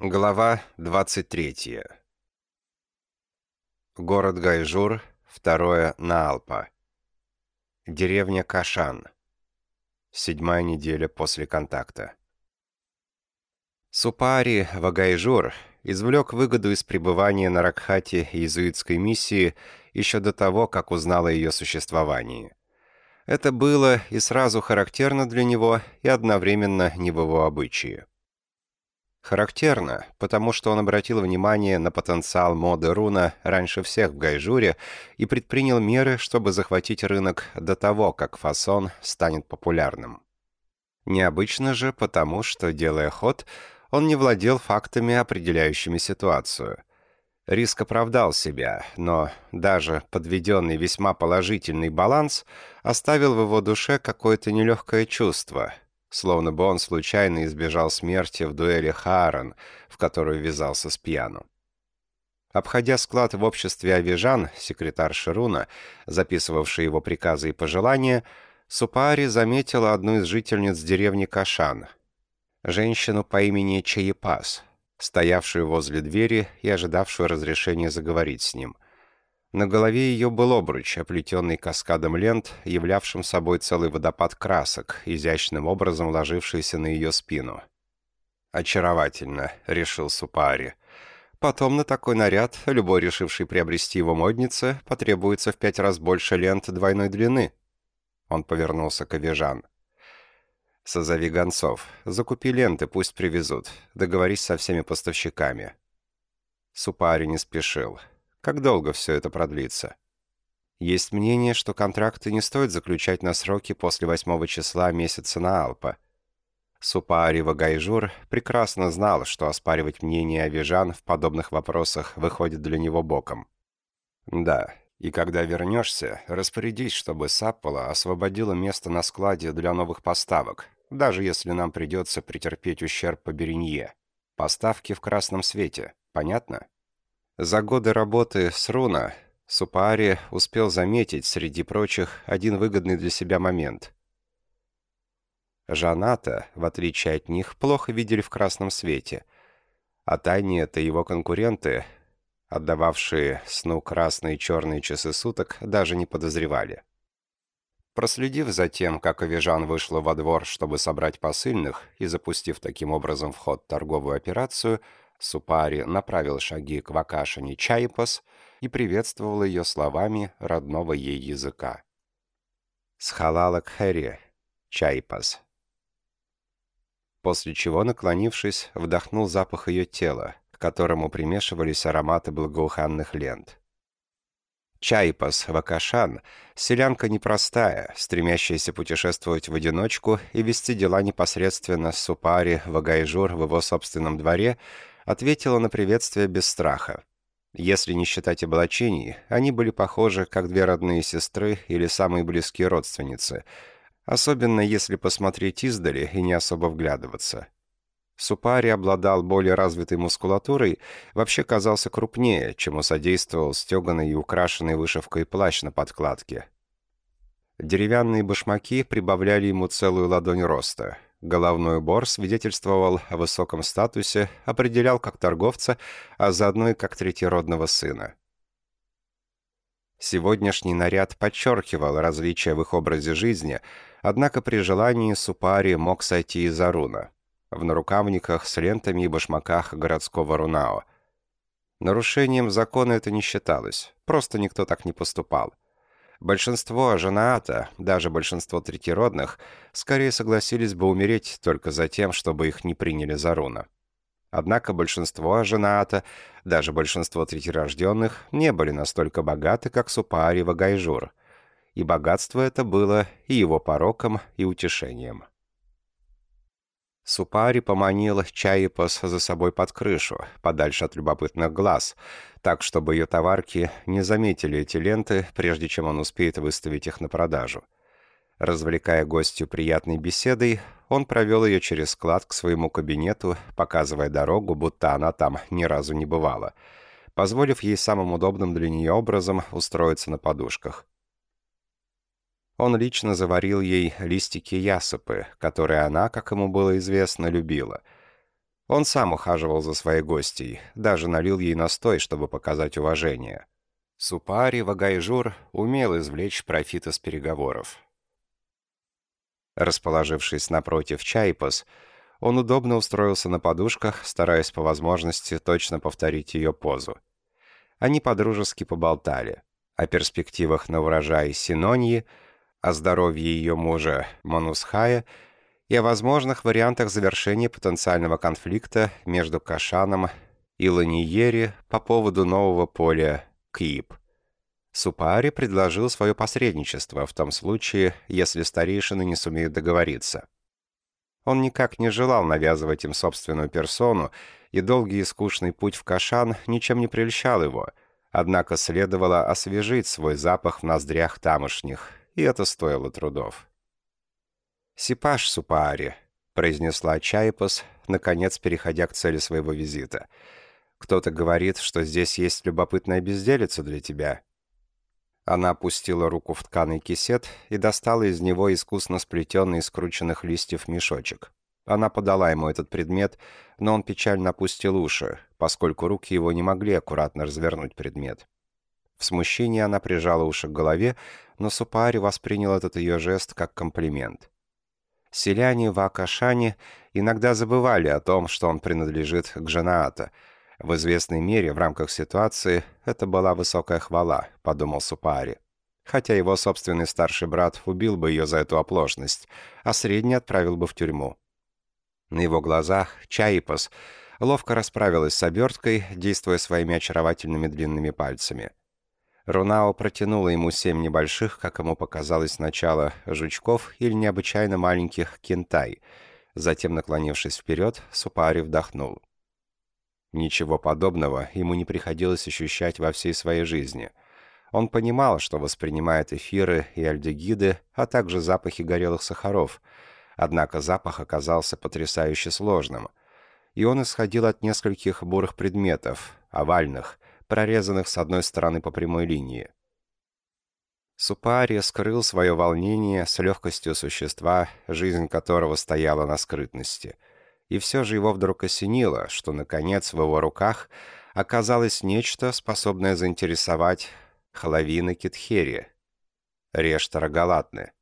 Глава 23. Город Гайжур, второе Наалпа. Деревня Кашан. Седьмая неделя после контакта. Супари Вагайжур извлек выгоду из пребывания на Ракхате иезуитской миссии еще до того, как узнал о ее существовании. Это было и сразу характерно для него, и одновременно не в его обычае. Характерно, потому что он обратил внимание на потенциал моды руна раньше всех в Гайжуре и предпринял меры, чтобы захватить рынок до того, как фасон станет популярным. Необычно же, потому что, делая ход, он не владел фактами, определяющими ситуацию. Риск оправдал себя, но даже подведенный весьма положительный баланс оставил в его душе какое-то нелегкое чувство – словно бы он случайно избежал смерти в дуэли Хаарон, в которую ввязался с пьяну. Обходя склад в обществе Авижан, секретарь Шируна, записывавший его приказы и пожелания, Супаари заметила одну из жительниц деревни Кашан, женщину по имени Чаепас, стоявшую возле двери и ожидавшую разрешения заговорить с ним. На голове ее был обруч, оплетенный каскадом лент, являвшим собой целый водопад красок, изящным образом ложившийся на ее спину. «Очаровательно», — решил Супари. «Потом на такой наряд, любой решивший приобрести его моднице, потребуется в пять раз больше лент двойной длины». Он повернулся к Авижан. «Созови гонцов. Закупи ленты, пусть привезут. Договорись со всеми поставщиками». Супари не спешил. Как долго все это продлится? Есть мнение, что контракты не стоит заключать на сроки после 8 числа месяца на Алпа. Супаари Вагайжур прекрасно знал, что оспаривать мнение Авижан в подобных вопросах выходит для него боком. Да, и когда вернешься, распорядись, чтобы Саппола освободила место на складе для новых поставок, даже если нам придется претерпеть ущерб по Беринье. Поставки в красном свете, понятно? За годы работы с Руна Супаари успел заметить, среди прочих, один выгодный для себя момент. Жаната, в отличие от них, плохо видели в красном свете, а Тайни — это его конкуренты, отдававшие сну красные и черные часы суток, даже не подозревали. Проследив за тем, как Авижан вышла во двор, чтобы собрать посыльных, и запустив таким образом в ход торговую операцию — Супари направил шаги к Вакашине Чайпас и приветствовал ее словами родного ей языка. «Схалала Кхэри, Чайпас». После чего, наклонившись, вдохнул запах ее тела, к которому примешивались ароматы благоуханных лент. Чайпас Вакашан – селянка непростая, стремящаяся путешествовать в одиночку и вести дела непосредственно с Супари Вагайжур в его собственном дворе – ответила на приветствие без страха. Если не считать облачений, они были похожи, как две родные сестры или самые близкие родственницы, особенно если посмотреть издали и не особо вглядываться. Супари обладал более развитой мускулатурой, вообще казался крупнее, чему содействовал стеганый и украшенный вышивкой плащ на подкладке. Деревянные башмаки прибавляли ему целую ладонь роста. Головной убор свидетельствовал о высоком статусе, определял как торговца, а заодно и как третьеродного сына. Сегодняшний наряд подчеркивал различия в их образе жизни, однако при желании Супари мог сойти из Аруна. В нарукавниках с лентами и башмаках городского Рунао. Нарушением закона это не считалось, просто никто так не поступал. Большинство женаата, даже большинство третьеродных, скорее согласились бы умереть только за тем, чтобы их не приняли за руна. Однако большинство женаата, даже большинство третьерожденных, не были настолько богаты, как Супаари Вагайжур. И богатство это было и его пороком, и утешением. Супари поманил Чаипас за собой под крышу, подальше от любопытных глаз, так, чтобы ее товарки не заметили эти ленты, прежде чем он успеет выставить их на продажу. Развлекая гостью приятной беседой, он провел ее через склад к своему кабинету, показывая дорогу, будто она там ни разу не бывала, позволив ей самым удобным для нее образом устроиться на подушках. Он лично заварил ей листики ясыпы, которые она, как ему было известно, любила. Он сам ухаживал за своей гостьей, даже налил ей настой, чтобы показать уважение. Супаари Вагайжур умел извлечь профит из переговоров. Расположившись напротив Чайпас, он удобно устроился на подушках, стараясь по возможности точно повторить ее позу. Они подружески поболтали о перспективах на урожай Синоньи, о здоровье ее мужа Манусхая и о возможных вариантах завершения потенциального конфликта между Кашаном и Ланиери по поводу нового поля Кип. Супаари предложил свое посредничество в том случае, если старейшины не сумеют договориться. Он никак не желал навязывать им собственную персону, и долгий и скучный путь в Кашан ничем не прельщал его, однако следовало освежить свой запах в ноздрях тамошних, и это стоило трудов. «Сипаш, Супаари», — произнесла Чайпас, наконец переходя к цели своего визита. «Кто-то говорит, что здесь есть любопытная безделица для тебя». Она опустила руку в тканый кисет и достала из него искусно сплетенный из скрученных листьев мешочек. Она подала ему этот предмет, но он печально опустил уши, поскольку руки его не могли аккуратно развернуть предмет. В смущении она прижала уши к голове, но Супаари воспринял этот ее жест как комплимент. Селяне в Акашане иногда забывали о том, что он принадлежит к Джанаата. В известной мере, в рамках ситуации, это была высокая хвала, подумал Супари. Хотя его собственный старший брат убил бы ее за эту оплошность, а средний отправил бы в тюрьму. На его глазах Чаипас ловко расправилась с оберткой, действуя своими очаровательными длинными пальцами – Рунао протянула ему семь небольших, как ему показалось сначала, жучков или необычайно маленьких кентай. Затем, наклонившись вперед, Супари вдохнул. Ничего подобного ему не приходилось ощущать во всей своей жизни. Он понимал, что воспринимает эфиры и альдегиды, а также запахи горелых сахаров. Однако запах оказался потрясающе сложным. И он исходил от нескольких бурых предметов, овальных, прорезанных с одной стороны по прямой линии. Супари скрыл свое волнение с легкостью существа, жизнь которого стояла на скрытности. И все же его вдруг осенило, что, наконец, в его руках оказалось нечто, способное заинтересовать Халавина Китхери, Рештора Галатны.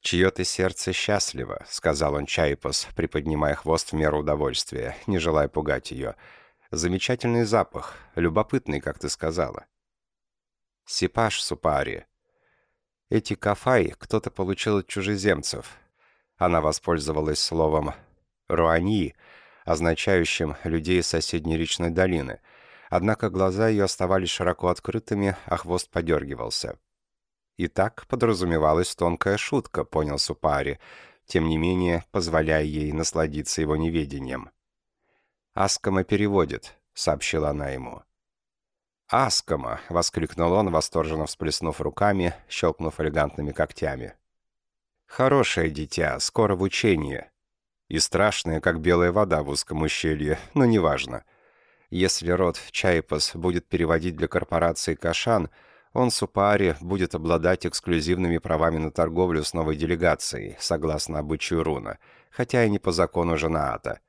«Чье-то сердце счастливо», — сказал он Чайпас, приподнимая хвост в меру удовольствия, не желая пугать ее, — Замечательный запах, любопытный, как ты сказала. Сипаш супари. Эти кафай кто-то получил от чужеземцев. Она воспользовалась словом «руани», означающим «людей соседней речной долины», однако глаза ее оставались широко открытыми, а хвост подергивался. И так подразумевалась тонкая шутка, понял Супари, тем не менее позволяя ей насладиться его неведением. «Аскома переводит», — сообщила она ему. «Аскома!» — воскликнул он, восторженно всплеснув руками, щелкнув элегантными когтями. «Хорошее дитя, скоро в учении. И страшное, как белая вода в узком ущелье, но неважно. Если род Чайпас будет переводить для корпорации Кашан, он Супаари будет обладать эксклюзивными правами на торговлю с новой делегацией, согласно обычаю Руна, хотя и не по закону Жанаата.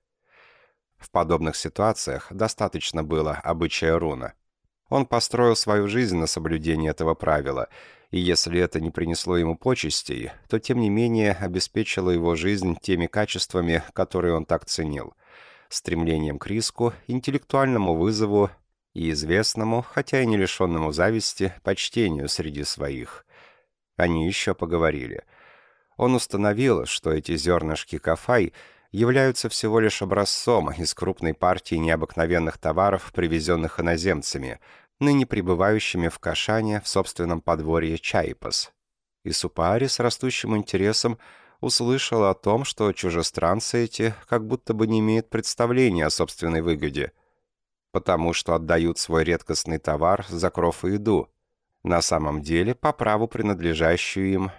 В подобных ситуациях достаточно было обычая руна. Он построил свою жизнь на соблюдении этого правила, и если это не принесло ему почестей, то тем не менее обеспечило его жизнь теми качествами, которые он так ценил. Стремлением к риску, интеллектуальному вызову и известному, хотя и не лишенному зависти, почтению среди своих. Они еще поговорили. Он установил, что эти зернышки кафай — являются всего лишь образцом из крупной партии необыкновенных товаров, привезенных иноземцами, ныне пребывающими в Кашане в собственном подворье Чайпас. И Супаари с растущим интересом услышал о том, что чужестранцы эти как будто бы не имеют представления о собственной выгоде, потому что отдают свой редкостный товар за кров и еду, на самом деле по праву принадлежащую им,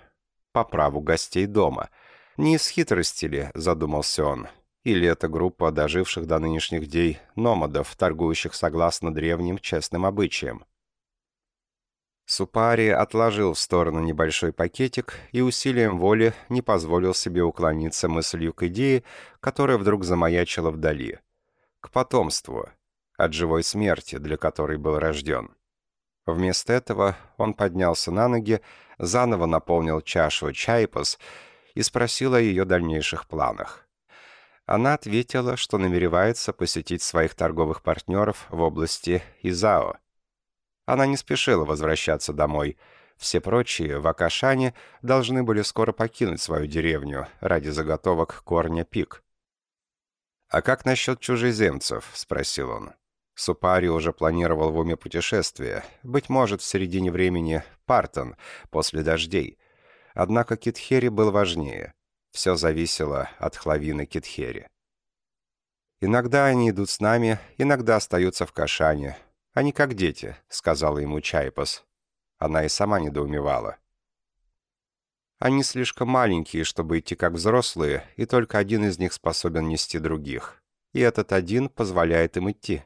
по праву гостей дома – не из хитрости ли, задумался он, или это группа доживших до нынешних дней номадов, торгующих согласно древним честным обычаям? Супари отложил в сторону небольшой пакетик и усилием воли не позволил себе уклониться мыслью к идее, которая вдруг замаячила вдали. К потомству, от живой смерти, для которой был рожден. Вместо этого он поднялся на ноги, заново наполнил чашу чайпас и спросил о ее дальнейших планах. Она ответила, что намеревается посетить своих торговых партнеров в области Изао. Она не спешила возвращаться домой. Все прочие в Акашане должны были скоро покинуть свою деревню ради заготовок корня пик. «А как насчет чужеземцев?» — спросил он. Супари уже планировал в уме путешествие, быть может, в середине времени Партон, после дождей. Однако Китхери был важнее. Все зависело от Хлавины Китхери. Иногда они идут с нами, иногда остаются в Кашане, «Они как дети», — сказала ему Чайпас. Она и сама недоумевала. «Они слишком маленькие, чтобы идти как взрослые, и только один из них способен нести других. И этот один позволяет им идти».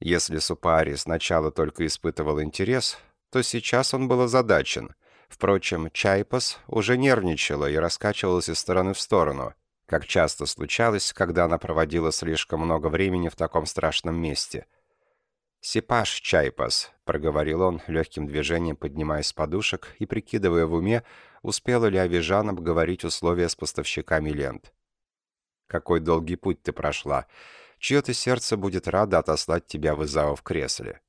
Если Супари сначала только испытывал интерес, то сейчас он был озадачен. Впрочем, Чайпас уже нервничала и раскачивалась из стороны в сторону, как часто случалось, когда она проводила слишком много времени в таком страшном месте — «Сипаш чайпас», — проговорил он, легким движением поднимаясь с подушек и прикидывая в уме, успела ли Авижан обговорить условия с поставщиками лент. «Какой долгий путь ты прошла. Чье-то сердце будет радо отослать тебя в Изао в кресле».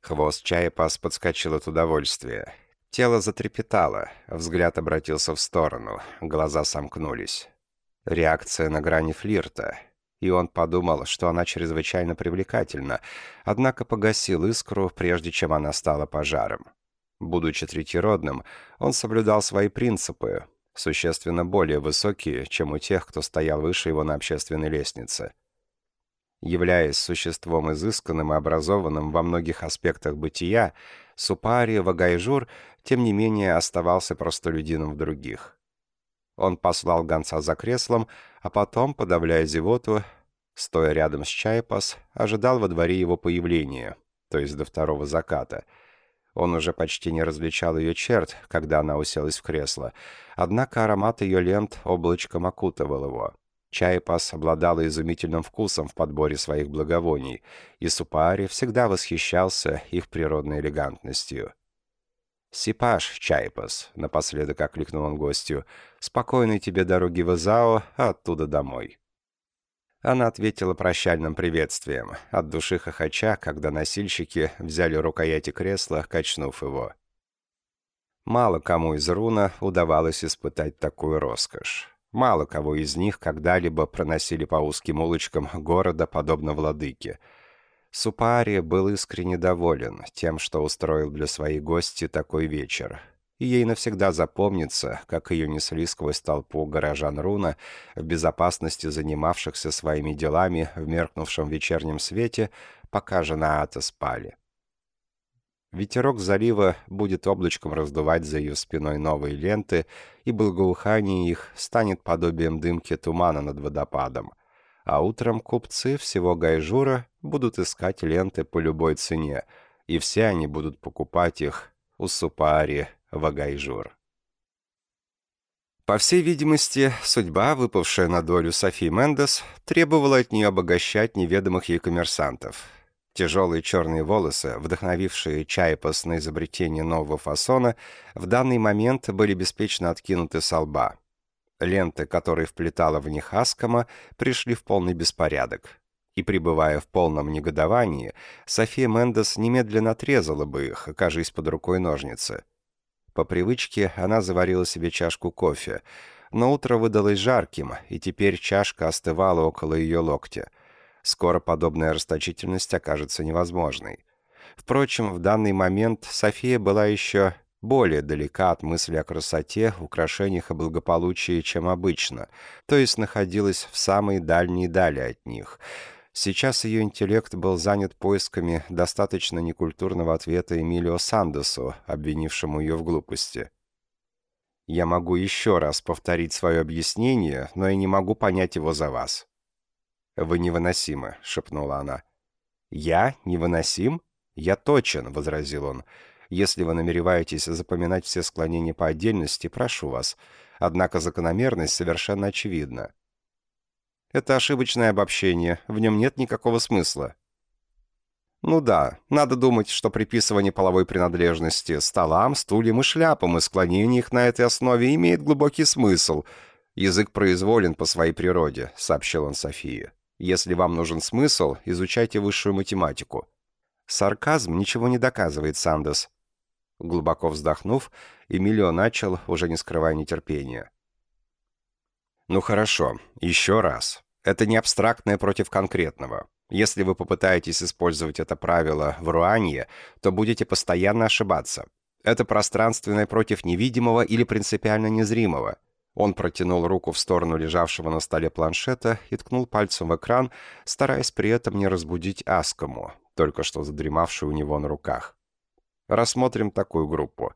Хвост чайпас подскочил от удовольствия. Тело затрепетало, взгляд обратился в сторону, глаза сомкнулись. Реакция на грани флирта — и он подумал, что она чрезвычайно привлекательна, однако погасил искру, прежде чем она стала пожаром. Будучи третьеродным, он соблюдал свои принципы, существенно более высокие, чем у тех, кто стоял выше его на общественной лестнице. Являясь существом изысканным и образованным во многих аспектах бытия, Супари Вагайжур, тем не менее, оставался простолюдином в других. Он послал гонца за креслом, а потом, подавляя зевоту, стоя рядом с Чайпас, ожидал во дворе его появления, то есть до второго заката. Он уже почти не различал ее черт, когда она уселась в кресло, однако аромат ее лент облачком окутывал его. Чайпас обладала изумительным вкусом в подборе своих благовоний, и Супаари всегда восхищался их природной элегантностью. «Сипаш, Чайпас», — напоследок окликнул он гостью, — «спокойной тебе дороги в Изао, а оттуда домой». Она ответила прощальным приветствием, от души хохоча, когда носильщики взяли рукояти кресла, качнув его. Мало кому из Руна удавалось испытать такую роскошь. Мало кого из них когда-либо проносили по узким улочкам города, подобно владыке — Супари был искренне доволен тем, что устроил для своей гости такой вечер. И ей навсегда запомнится, как ее несли сквозь толпу горожан Руна, в безопасности занимавшихся своими делами в меркнувшем вечернем свете, пока жена Ата спали. Ветерок залива будет облачком раздувать за ее спиной новые ленты, и благоухание их станет подобием дымки тумана над водопадом — а утром купцы всего Гайжура будут искать ленты по любой цене, и все они будут покупать их у Супаари Вагайжур. По всей видимости, судьба, выпавшая на долю Софи Мендес, требовала от нее обогащать неведомых ей коммерсантов. Тяжелые черные волосы, вдохновившие Чайпас на изобретение нового фасона, в данный момент были беспечно откинуты со лба. Ленты, которые вплетала в них Аскома, пришли в полный беспорядок. И, пребывая в полном негодовании, София Мендес немедленно отрезала бы их, окажись под рукой ножницы. По привычке она заварила себе чашку кофе, но утро выдалось жарким, и теперь чашка остывала около ее локтя. Скоро подобная расточительность окажется невозможной. Впрочем, в данный момент София была еще более далека от мысли о красоте, украшениях и благополучии, чем обычно, то есть находилась в самой дальней дали от них. Сейчас ее интеллект был занят поисками достаточно некультурного ответа Эмилио Сандесу, обвинившему ее в глупости. «Я могу еще раз повторить свое объяснение, но я не могу понять его за вас». «Вы невыносимы», — шепнула она. «Я невыносим? Я точен», — возразил он. Если вы намереваетесь запоминать все склонения по отдельности, прошу вас. Однако закономерность совершенно очевидна. Это ошибочное обобщение, в нем нет никакого смысла. Ну да, надо думать, что приписывание половой принадлежности столам, стульям и шляпам и склонение их на этой основе имеет глубокий смысл. Язык произволен по своей природе, сообщил он Софии. Если вам нужен смысл, изучайте высшую математику. Сарказм ничего не доказывает, Сандес. Глубоко вздохнув, Эмилио начал, уже не скрывая нетерпения. «Ну хорошо, еще раз. Это не абстрактное против конкретного. Если вы попытаетесь использовать это правило в Руанье, то будете постоянно ошибаться. Это пространственное против невидимого или принципиально незримого. Он протянул руку в сторону лежавшего на столе планшета и ткнул пальцем в экран, стараясь при этом не разбудить Аскому, только что задремавшую у него на руках. Рассмотрим такую группу.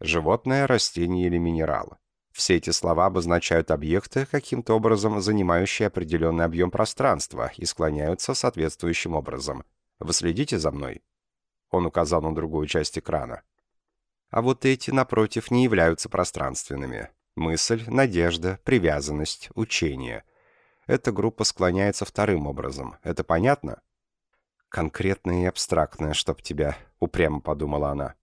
Животное, растение или минерал. Все эти слова обозначают объекты, каким-то образом занимающие определенный объем пространства и склоняются соответствующим образом. Вы следите за мной?» Он указал на другую часть экрана. А вот эти, напротив, не являются пространственными. Мысль, надежда, привязанность, учение. Эта группа склоняется вторым образом. Это понятно? Конкретное и абстрактное, чтоб тебя, упрямо подумала она.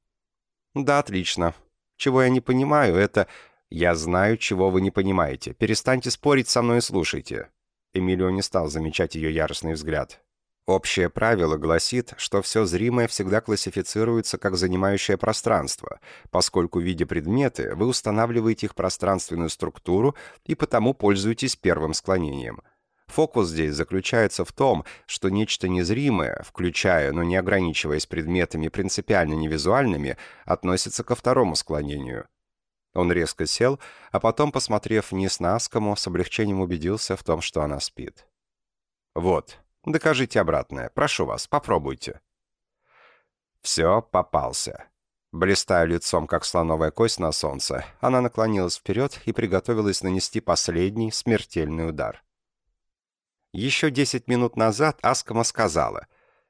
Да, отлично. Чего я не понимаю, это «Я знаю, чего вы не понимаете. Перестаньте спорить со мной и слушайте». Эмилио не стал замечать ее яростный взгляд. Общее правило гласит, что все зримое всегда классифицируется как занимающее пространство, поскольку, видя предметы, вы устанавливаете их пространственную структуру и потому пользуетесь первым склонением. Фокус здесь заключается в том, что нечто незримое, включая, но не ограничиваясь предметами принципиально невизуальными, относится ко второму склонению – он резко сел, а потом, посмотрев вниз на Аскому, с облегчением убедился в том, что она спит. «Вот, докажите обратное. Прошу вас, попробуйте». Все, попался. Блистая лицом, как слоновая кость на солнце, она наклонилась вперед и приготовилась нанести последний смертельный удар. Еще десять минут назад Аскама сказала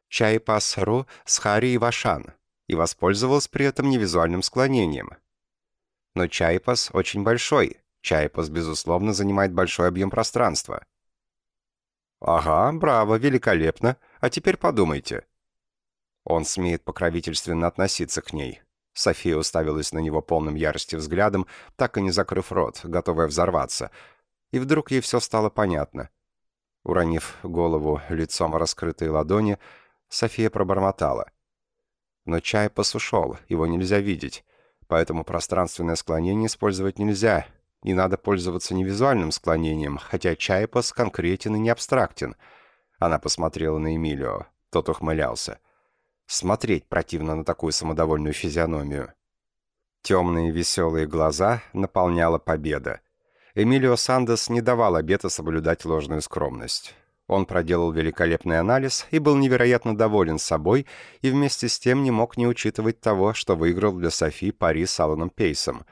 «Чай пасру с Хари и Вашан» и воспользовалась при этом невизуальным склонением, но Чайпас очень большой. Чайпас, безусловно, занимает большой объем пространства. «Ага, браво, великолепно. А теперь подумайте». Он смеет покровительственно относиться к ней. София уставилась на него полным ярости взглядом, так и не закрыв рот, готовая взорваться. И вдруг ей все стало понятно. Уронив голову лицом в раскрытые ладони, София пробормотала. Но чай посушел, его нельзя видеть поэтому пространственное склонение использовать нельзя, и надо пользоваться не визуальным склонением, хотя Чайпас конкретен и не абстрактен. Она посмотрела на Эмилио. Тот ухмылялся. Смотреть противно на такую самодовольную физиономию. Темные веселые глаза наполняла победа. Эмилио Сандес не давал обета соблюдать ложную скромность. Он проделал великолепный анализ и был невероятно доволен собой, и вместе с тем не мог не учитывать того, что выиграл для Софи пари с Алланом Пейсом.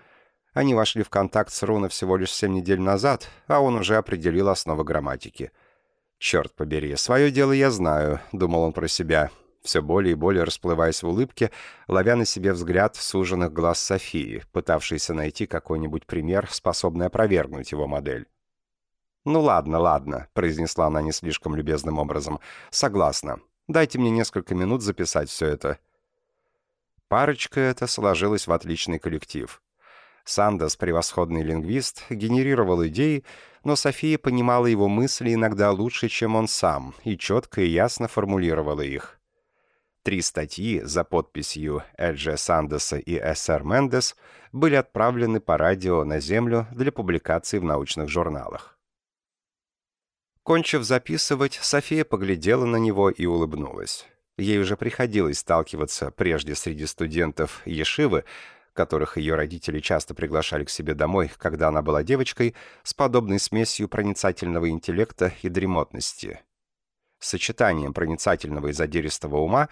Они вошли в контакт с Руна всего лишь семь недель назад, а он уже определил основы грамматики. «Черт побери, свое дело я знаю», — думал он про себя, все более и более расплываясь в улыбке, ловя на себе взгляд суженных глаз Софии, пытавшейся найти какой-нибудь пример, способный опровергнуть его модель. «Ну ладно, ладно», — произнесла она не слишком любезным образом. «Согласна. Дайте мне несколько минут записать все это». Парочка эта сложилась в отличный коллектив. Сандос, превосходный лингвист, генерировал идеи, но София понимала его мысли иногда лучше, чем он сам, и четко и ясно формулировала их. Три статьи за подписью Эльджи Сандоса и С.Р. Мендес были отправлены по радио на Землю для публикации в научных журналах. Кончив записывать, София поглядела на него и улыбнулась. Ей уже приходилось сталкиваться прежде среди студентов Ешивы, которых ее родители часто приглашали к себе домой, когда она была девочкой, с подобной смесью проницательного интеллекта и дремотности. Сочетанием проницательного и задиристого ума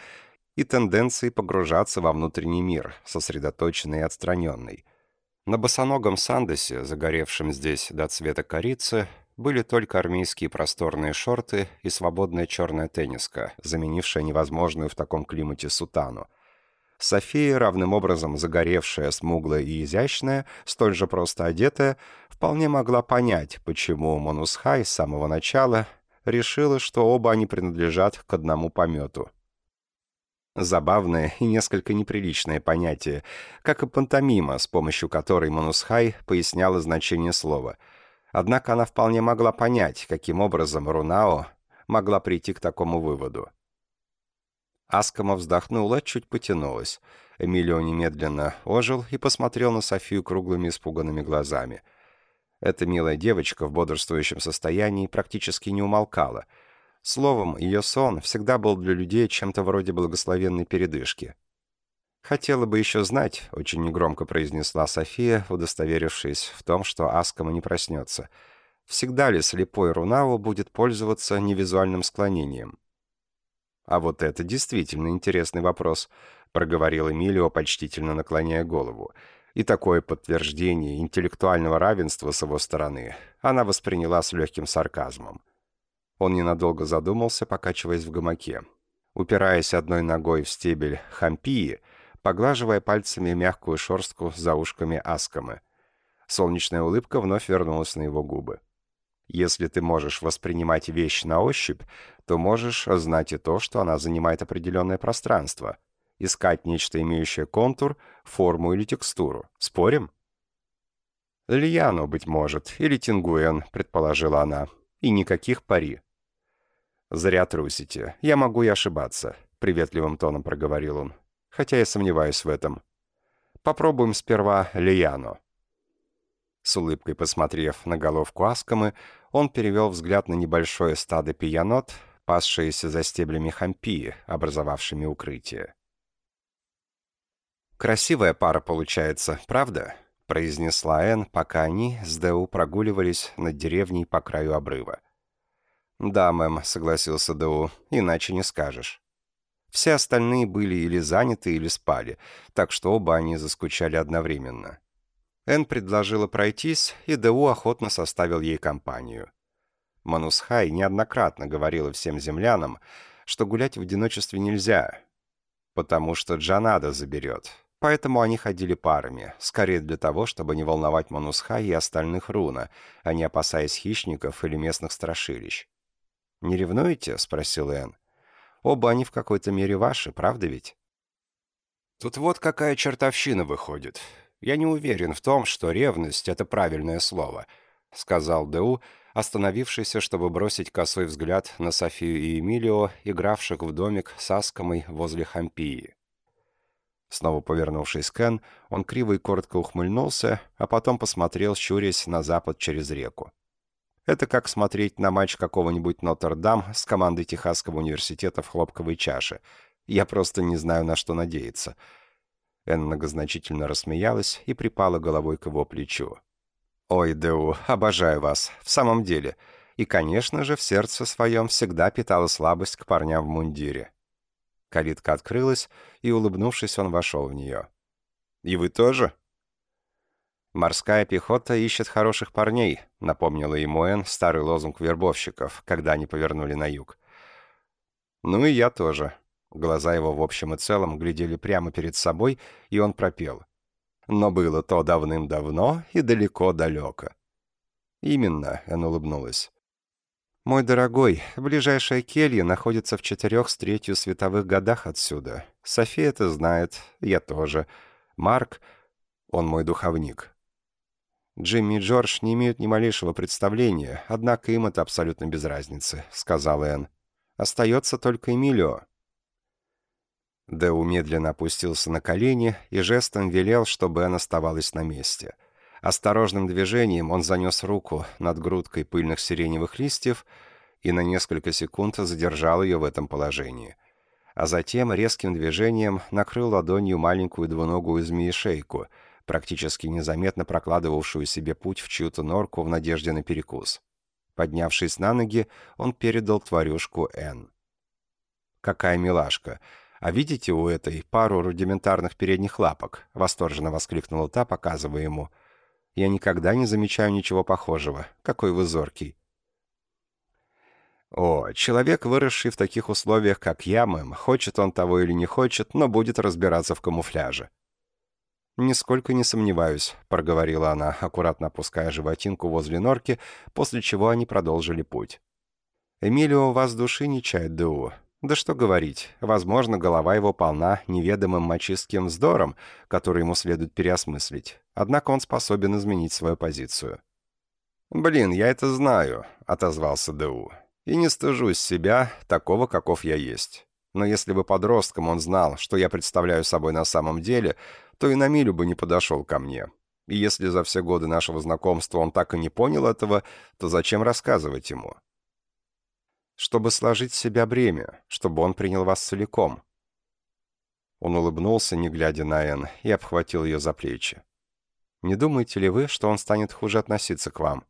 и тенденции погружаться во внутренний мир, сосредоточенный и отстраненный. На босоногом Сандесе, загоревшем здесь до цвета корицы, были только армейские просторные шорты и свободная черная тенниска, заменившая невозможную в таком климате сутану. София, равным образом загоревшая, смуглая и изящная, столь же просто одетая, вполне могла понять, почему Монусхай с самого начала решила, что оба они принадлежат к одному помету. Забавное и несколько неприличное понятие, как и пантомима, с помощью которой Монусхай поясняла значение слова. Однако она вполне могла понять, каким образом Рунао могла прийти к такому выводу. Аскома вздохнула, чуть потянулась. Эмилио немедленно ожил и посмотрел на Софию круглыми испуганными глазами. Эта милая девочка в бодрствующем состоянии практически не умолкала. Словом, ее сон всегда был для людей чем-то вроде благословенной передышки. «Хотела бы еще знать», — очень негромко произнесла София, удостоверившись в том, что Аскома не проснется. «Всегда ли слепой Рунау будет пользоваться невизуальным склонением?» «А вот это действительно интересный вопрос», — проговорил Эмилио, почтительно наклоняя голову. И такое подтверждение интеллектуального равенства с его стороны она восприняла с легким сарказмом. Он ненадолго задумался, покачиваясь в гамаке. Упираясь одной ногой в стебель хампии, поглаживая пальцами мягкую шорстку за ушками аскамы. Солнечная улыбка вновь вернулась на его губы. Если ты можешь воспринимать вещь на ощупь, то можешь знать и то, что она занимает определенное пространство. Искать нечто, имеющее контур, форму или текстуру. Спорим? «Льяну, быть может, или Тингуэн», — предположила она. «И никаких пари». «Зря трусите. Я могу и ошибаться», — приветливым тоном проговорил он. «Хотя я сомневаюсь в этом. Попробуем сперва Лияну». С улыбкой посмотрев на головку Аскамы, он перевел взгляд на небольшое стадо пиянот, пасшееся за стеблями хампии, образовавшими укрытие. «Красивая пара получается, правда?» — произнесла Энн, пока они с Дэу прогуливались над деревней по краю обрыва. «Да, мэм», — согласился Дэу, — «иначе не скажешь». Все остальные были или заняты, или спали, так что оба они заскучали одновременно. Эн предложила пройтись, и Дэу охотно составил ей компанию. Манусхай неоднократно говорила всем землянам, что гулять в одиночестве нельзя, потому что Джанада заберет. Поэтому они ходили парами, скорее для того, чтобы не волновать Манусхай и остальных руна, а не опасаясь хищников или местных страшилищ. «Не ревнуете?» — спросил Эн. «Оба они в какой-то мере ваши, правда ведь?» «Тут вот какая чертовщина выходит. «Я не уверен в том, что ревность — это правильное слово», — сказал Д.У., остановившийся, чтобы бросить косой взгляд на Софию и Эмилио, игравших в домик с Аскомой возле Хампии. Снова повернувшись к Эн, он криво и коротко ухмыльнулся, а потом посмотрел, щурясь на запад через реку. Это как смотреть на матч какого-нибудь Нотр-Дам с командой Техасского университета в хлопковой чаше. Я просто не знаю, на что надеяться. Энн многозначительно рассмеялась и припала головой к его плечу. «Ой, Деу, обожаю вас, в самом деле. И, конечно же, в сердце своем всегда питала слабость к парням в мундире». Калитка открылась, и, улыбнувшись, он вошел в нее. «И вы тоже?» «Морская пехота ищет хороших парней», — напомнила ему Энн старый лозунг вербовщиков, когда они повернули на юг. «Ну и я тоже», Глаза его в общем и целом глядели прямо перед собой, и он пропел. «Но было то давным-давно и далеко-далеко». «Именно», — она улыбнулась. «Мой дорогой, ближайшая келья находится в четырех с третью световых годах отсюда. София это знает, я тоже. Марк, он мой духовник». «Джимми и Джордж не имеют ни малейшего представления, однако им это абсолютно без разницы», — сказал Энн. «Остается только Эмилио. Дэу медленно опустился на колени и жестом велел, чтобы Энн оставалась на месте. Осторожным движением он занес руку над грудкой пыльных сиреневых листьев и на несколько секунд задержал ее в этом положении. А затем резким движением накрыл ладонью маленькую двуногую змеишейку, практически незаметно прокладывавшую себе путь в чью-то норку в надежде на перекус. Поднявшись на ноги, он передал тварюшку Энн. «Какая милашка!» «А видите у этой пару рудиментарных передних лапок?» — восторженно воскликнула та, показывая ему. «Я никогда не замечаю ничего похожего. Какой вы зоркий!» О, человек, выросший в таких условиях, как я, мэм, хочет он того или не хочет, но будет разбираться в камуфляже. «Нисколько не сомневаюсь», — проговорила она, аккуратно опуская животинку возле норки, после чего они продолжили путь. «Эмилио у вас души не чает ДУ. Да что говорить, возможно, голова его полна неведомым мачистским вздором, который ему следует переосмыслить. Однако он способен изменить свою позицию». «Блин, я это знаю», — отозвался ДУ. «И не стыжусь себя, такого, каков я есть. Но если бы подростком он знал, что я представляю собой на самом деле, то и на милю бы не подошел ко мне. И если за все годы нашего знакомства он так и не понял этого, то зачем рассказывать ему? Чтобы сложить с себя бремя, чтобы он принял вас целиком. Он улыбнулся, не глядя на Энн, и обхватил ее за плечи. «Не думаете ли вы, что он станет хуже относиться к вам?»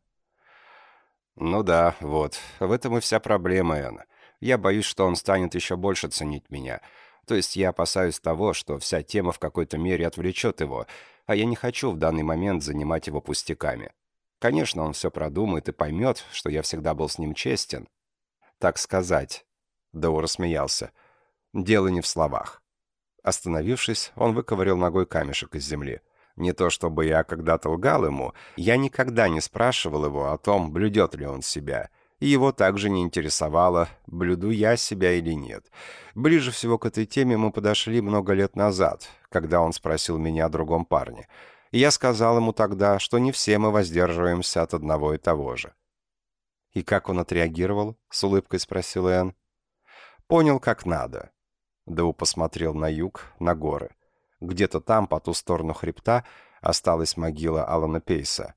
«Ну да, вот. В этом и вся проблема, Энн. Я боюсь, что он станет еще больше ценить меня. То есть я опасаюсь того, что вся тема в какой-то мере отвлечет его, а я не хочу в данный момент занимать его пустяками. Конечно, он все продумает и поймет, что я всегда был с ним честен. Так сказать. Доу рассмеялся. Дело не в словах. Остановившись, он выковырял ногой камешек из земли. Не то чтобы я когда-то лгал ему, я никогда не спрашивал его о том, блюдет ли он себя его также не интересовало, блюду я себя или нет. Ближе всего к этой теме мы подошли много лет назад, когда он спросил меня о другом парне. Я сказал ему тогда, что не все мы воздерживаемся от одного и того же. «И как он отреагировал?» — с улыбкой спросил Энн. «Понял, как надо». Дэу посмотрел на юг, на горы. Где-то там, по ту сторону хребта, осталась могила Алана Пейса.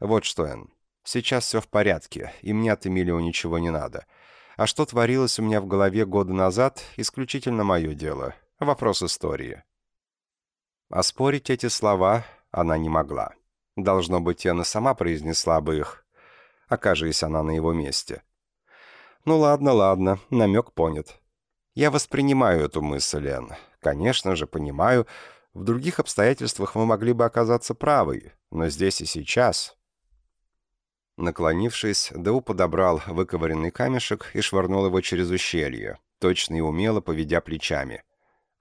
«Вот что, Энн, Сейчас все в порядке, и мне от Эмилио ничего не надо. А что творилось у меня в голове года назад, исключительно мое дело. Вопрос истории. Оспорить эти слова она не могла. Должно быть, она сама произнесла бы их, окажись она на его месте. Ну ладно, ладно, намек понят. Я воспринимаю эту мысль, Энн. Конечно же, понимаю, в других обстоятельствах вы могли бы оказаться правы, но здесь и сейчас Наклонившись, Дэу подобрал выковыренный камешек и швырнул его через ущелье, точно и умело поведя плечами.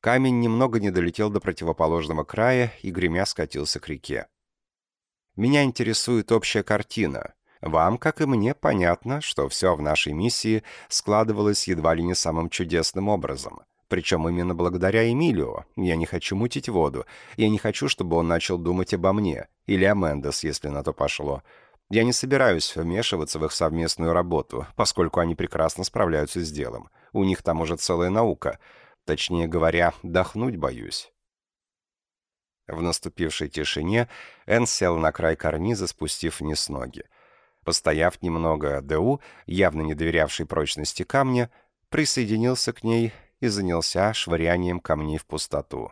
Камень немного не долетел до противоположного края и гремя скатился к реке. «Меня интересует общая картина. Вам, как и мне, понятно, что все в нашей миссии складывалось едва ли не самым чудесным образом. Причем именно благодаря Эмилио. Я не хочу мутить воду. Я не хочу, чтобы он начал думать обо мне. Или о Мендес, если на то пошло. Я не собираюсь вмешиваться в их совместную работу, поскольку они прекрасно справляются с делом. У них там уже целая наука. Точнее говоря, дохнуть боюсь. В наступившей тишине Энн сел на край карниза, спустив вниз ноги. Постояв немного, Д.У., явно не доверявший прочности камня, присоединился к ней и занялся швырянием камней в пустоту.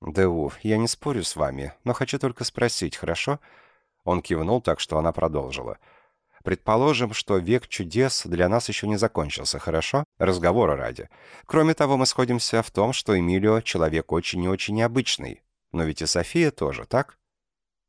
«Д.У., я не спорю с вами, но хочу только спросить, хорошо?» Он кивнул так, что она продолжила. Предположим, что век чудес для нас еще не закончился, хорошо? Разговора ради. Кроме того, мы сходимся в том, что Эмилио — человек очень и очень необычный. Но ведь и София тоже, так?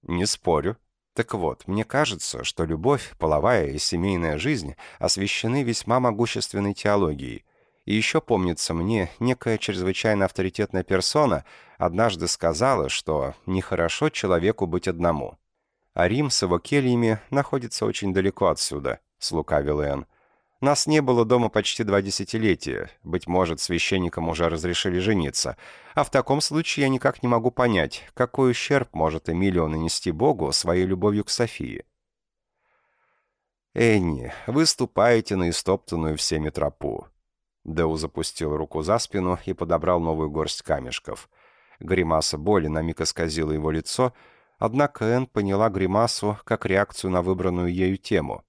Не спорю. Так вот, мне кажется, что любовь, половая и семейная жизнь освящены весьма могущественной теологией. И еще помнится мне, некая чрезвычайно авторитетная персона однажды сказала, что нехорошо человеку быть одному. А Рим с его кельями находится очень далеко отсюда», — слукавил Энн. «Нас не было дома почти два десятилетия. Быть может, священникам уже разрешили жениться. А в таком случае я никак не могу понять, какой ущерб может Эмилио нанести Богу своей любовью к Софии». «Энни, вы ступаете на истоптанную всеми тропу». Дэу запустил руку за спину и подобрал новую горсть камешков. Гримаса боли на миг исказила его лицо — Однако Энн поняла гримасу как реакцию на выбранную ею тему.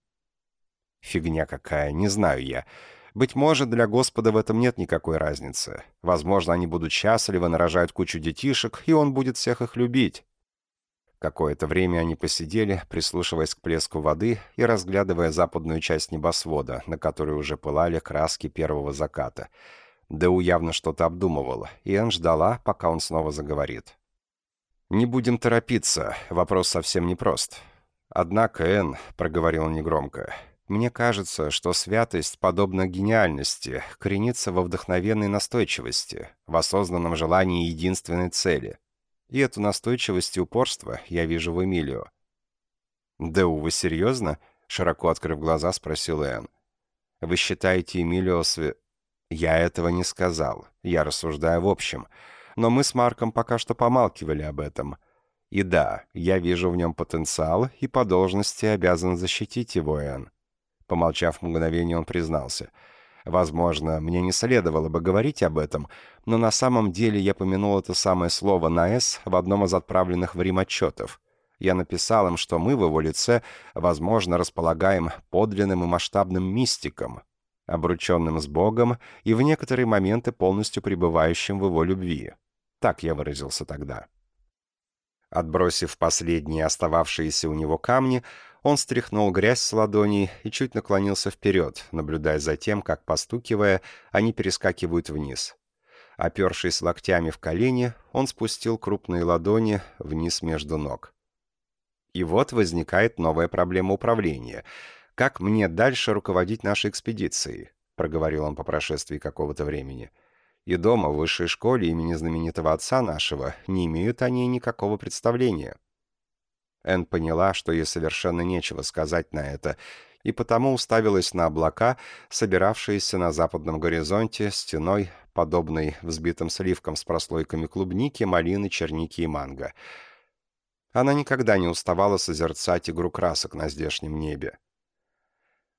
«Фигня какая, не знаю я. Быть может, для Господа в этом нет никакой разницы. Возможно, они будут счастливы, нарожают кучу детишек, и он будет всех их любить». Какое-то время они посидели, прислушиваясь к плеску воды и разглядывая западную часть небосвода, на которой уже пылали краски первого заката. Дэу явно что-то обдумывал, и Энн ждала, пока он снова заговорит. «Не будем торопиться, вопрос совсем непрост. Однако, Энн, — проговорил негромко, Мне кажется, что святость, подобно гениальности, коренится во вдохновенной настойчивости, в осознанном желании единственной цели. И эту настойчивость и упорство я вижу в Эмилио. «Дэу, вы серьезно?» — широко открыв глаза, спросил Энн. «Вы считаете Эмилио све...» «Я этого не сказал. Я рассуждаю в общем. Но мы с Марком пока что помалкивали об этом. И да, я вижу в нем потенциал и по должности обязан защитить его, Энн. Помолчав мгновение, он признался. «Возможно, мне не следовало бы говорить об этом, но на самом деле я помянул это самое слово на «С» в одном из отправленных в Рим отчетов. Я написал им, что мы в его лице, возможно, располагаем подлинным и масштабным мистиком, обрученным с Богом и в некоторые моменты полностью пребывающим в его любви. Так я выразился тогда». Отбросив последние остававшиеся у него камни, он стряхнул грязь с ладоней и чуть наклонился вперед, наблюдая за тем, как, постукивая, они перескакивают вниз. Опершись локтями в колени, он спустил крупные ладони вниз между ног. И вот возникает новая проблема управления. «Как мне дальше руководить нашей экспедицией?» — проговорил он по прошествии какого-то времени. — и дома, в высшей школе имени знаменитого отца нашего, не имеют о ней никакого представления. Энн поняла, что ей совершенно нечего сказать на это, и потому уставилась на облака, собиравшиеся на западном горизонте стеной, подобной взбитым сливкам с прослойками клубники, малины, черники и манго. Она никогда не уставала созерцать игру красок на здешнем небе.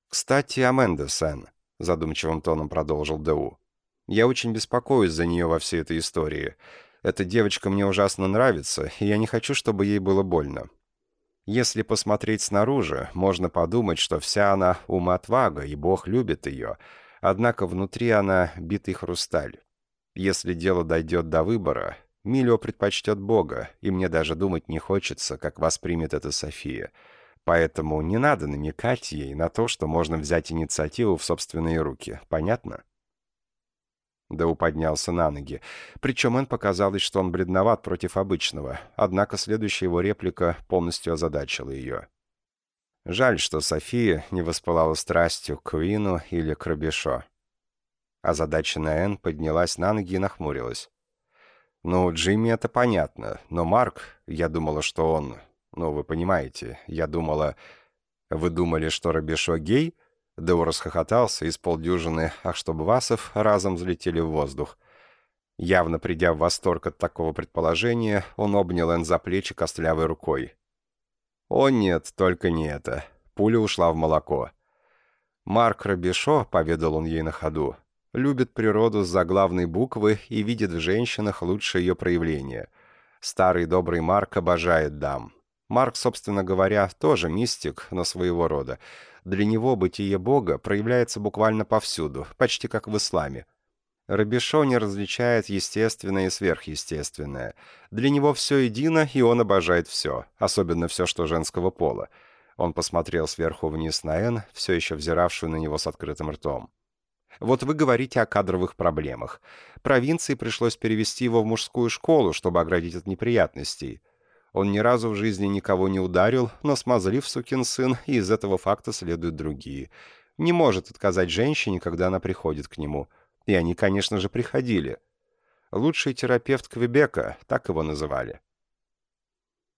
«Кстати, о Мендесен», — задумчивым тоном продолжил Дэу. Я очень беспокоюсь за нее во всей этой истории. Эта девочка мне ужасно нравится, и я не хочу, чтобы ей было больно. Если посмотреть снаружи, можно подумать, что вся она ума-отвага, и Бог любит ее. Однако внутри она битый хрусталь. Если дело дойдет до выбора, Милио предпочтет Бога, и мне даже думать не хочется, как воспримет это София. Поэтому не надо намекать ей на то, что можно взять инициативу в собственные руки. Понятно? Дэу поднялся на ноги. Причем Энн показалось, что он бледноват против обычного, однако следующая его реплика полностью озадачила ее. Жаль, что София не воспылала страстью к Куину или к Робешо. Озадаченная Энн поднялась на ноги и нахмурилась. «Ну, Джимми это понятно, но Марк, я думала, что он... Ну, вы понимаете, я думала... Вы думали, что Робешо гей?» Део расхохотался, с полдюжины «Ах, чтоб васов» разом взлетели в воздух. Явно придя в восторг от такого предположения, он обнял Энн за плечи костлявой рукой. «О нет, только не это». Пуля ушла в молоко. «Марк Робешо», — поведал он ей на ходу, — «любит природу с заглавной буквы и видит в женщинах лучшее ее проявление. Старый добрый Марк обожает дам. Марк, собственно говоря, тоже мистик, но своего рода. Для него бытие Бога проявляется буквально повсюду, почти как в исламе. Рабишо не различает естественное и сверхъестественное. Для него все едино, и он обожает все, особенно все, что женского пола. Он посмотрел сверху вниз на Эн, все еще взиравшую на него с открытым ртом. Вот вы говорите о кадровых проблемах. Провинции пришлось перевести его в мужскую школу, чтобы оградить от неприятностей. Он ни разу в жизни никого не ударил, но смазлив сукин сын, и из этого факта следуют другие. Не может отказать женщине, когда она приходит к нему. И они, конечно же, приходили. Лучший терапевт Квебека, так его называли.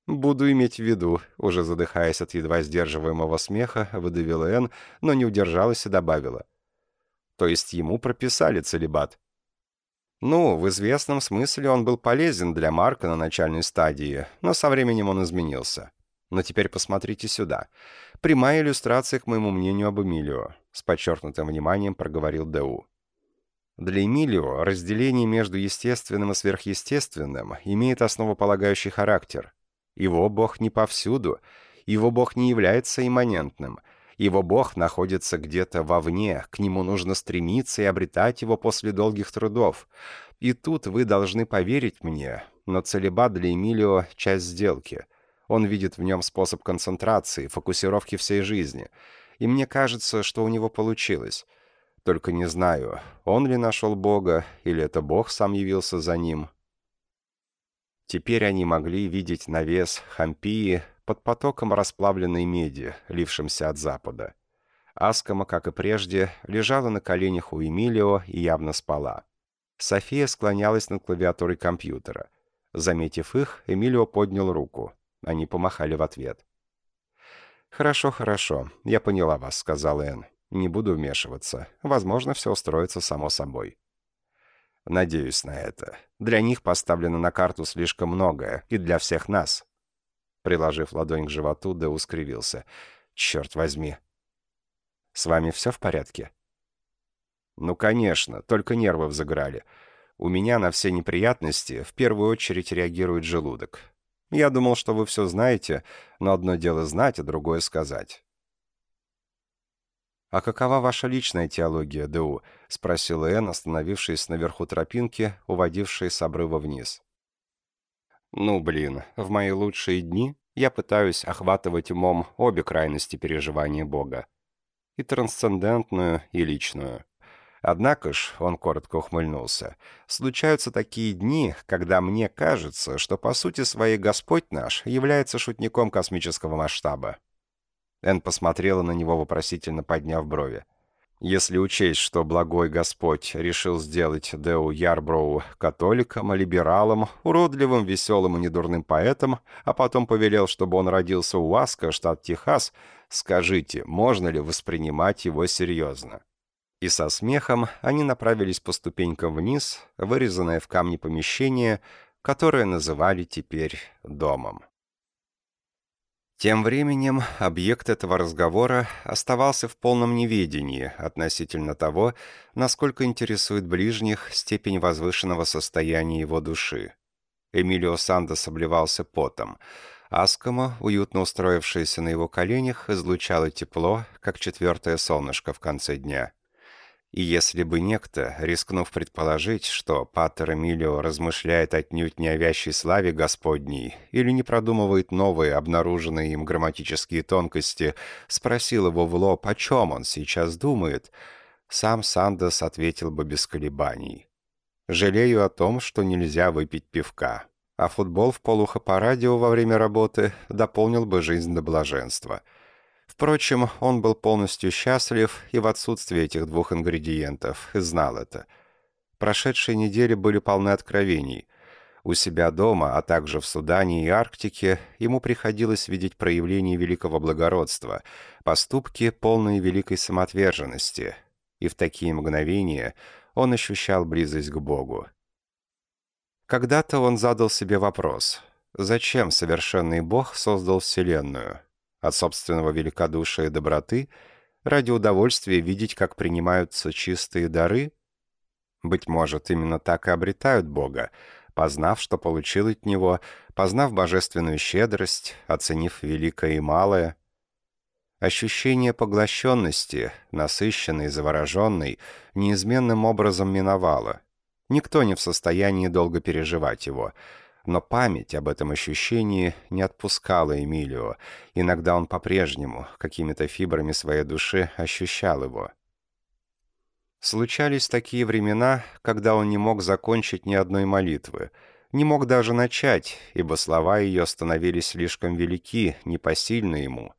«Буду иметь в виду», — уже задыхаясь от едва сдерживаемого смеха, выдавила Энн, но не удержалась и добавила. «То есть ему прописали целебат?» Ну, в известном смысле он был полезен для Марка на начальной стадии, но со временем он изменился. Но теперь посмотрите сюда. Прямая иллюстрация к моему мнению об Эмилио, с подчеркнутым вниманием проговорил Д.У. Для Эмилио разделение между естественным и сверхъестественным имеет основополагающий характер. Его бог не повсюду, его бог не является имманентным – его Бог находится где-то вовне, к нему нужно стремиться и обретать его после долгих трудов. И тут вы должны поверить мне, но целебат для Эмилио — часть сделки. Он видит в нем способ концентрации, фокусировки всей жизни. И мне кажется, что у него получилось. Только не знаю, он ли нашел Бога, или это Бог сам явился за ним. Теперь они могли видеть навес Хампии под потоком расплавленной меди, лившимся от запада. Аскома, как и прежде, лежала на коленях у Эмилио и явно спала. София склонялась над клавиатурой компьютера. Заметив их, Эмилио поднял руку. Они помахали в ответ. «Хорошо, хорошо. Я поняла вас», — сказал Энн. «Не буду вмешиваться. Возможно, все устроится само собой». «Надеюсь на это. Для них поставлено на карту слишком многое, и для всех нас». Приложив ладонь к животу, Дэу скривился. «Черт возьми». «С вами все в порядке?» «Ну, конечно, только нервы взыграли. У меня на все неприятности в первую очередь реагирует желудок. Я думал, что вы все знаете, но одно дело знать, а другое сказать». «А какова ваша личная теология, Ду?» — спросил Энн, остановившись наверху тропинки, уводившей с обрыва вниз. «Ну, блин, в мои лучшие дни я пытаюсь охватывать умом обе крайности переживания Бога. И трансцендентную, и личную. Однако ж, он коротко ухмыльнулся, случаются такие дни, когда мне кажется, что по сути своей Господь наш является шутником космического масштаба. Эн посмотрела на него, вопросительно подняв брови. Если учесть, что благой Господь решил сделать Деу Ярброу католиком, либералом, уродливым, веселым и недурным поэтом, а потом повелел, чтобы он родился у Аска, штат Техас, скажите, можно ли воспринимать его серьезно? И со смехом они направились по ступенькам вниз, вырезанное в камне помещение, которое называли теперь домом. Тем временем объект этого разговора оставался в полном неведении относительно того, насколько интересует ближних степень возвышенного состояния его души. Эмилио Сандос обливался потом. Аскома, уютно устроившаяся на его коленях, излучала тепло, как четвертое солнышко в конце дня. И если бы некто, рискнув предположить, что Паттер Эмилио размышляет отнюдь не о вящей славе Господней или не продумывает новые, обнаруженные им грамматические тонкости, спросил его в лоб, о чем он сейчас думает, сам Сандес ответил бы без колебаний. «Жалею о том, что нельзя выпить пивка, а футбол в полухо по радио во время работы дополнил бы жизнь до блаженства». Впрочем, он был полностью счастлив и в отсутствии этих двух ингредиентов, и знал это. Прошедшие недели были полны откровений. У себя дома, а также в Судане и Арктике, ему приходилось видеть проявления великого благородства, поступки, полные великой самоотверженности. И в такие мгновения он ощущал близость к Богу. Когда-то он задал себе вопрос, зачем совершенный Бог создал Вселенную? От собственного великодушия и доброты, ради удовольствия видеть, как принимаются чистые дары? Быть может, именно так и обретают Бога, познав, что получил от Него, познав божественную щедрость, оценив великое и малое. Ощущение поглощенности, насыщенной, завороженной, неизменным образом миновало. Никто не в состоянии долго переживать его — но память об этом ощущении не отпускала Эмилио. Иногда он по-прежнему, какими-то фибрами своей души, ощущал его. Случались такие времена, когда он не мог закончить ни одной молитвы, не мог даже начать, ибо слова ее становились слишком велики, непосильны ему.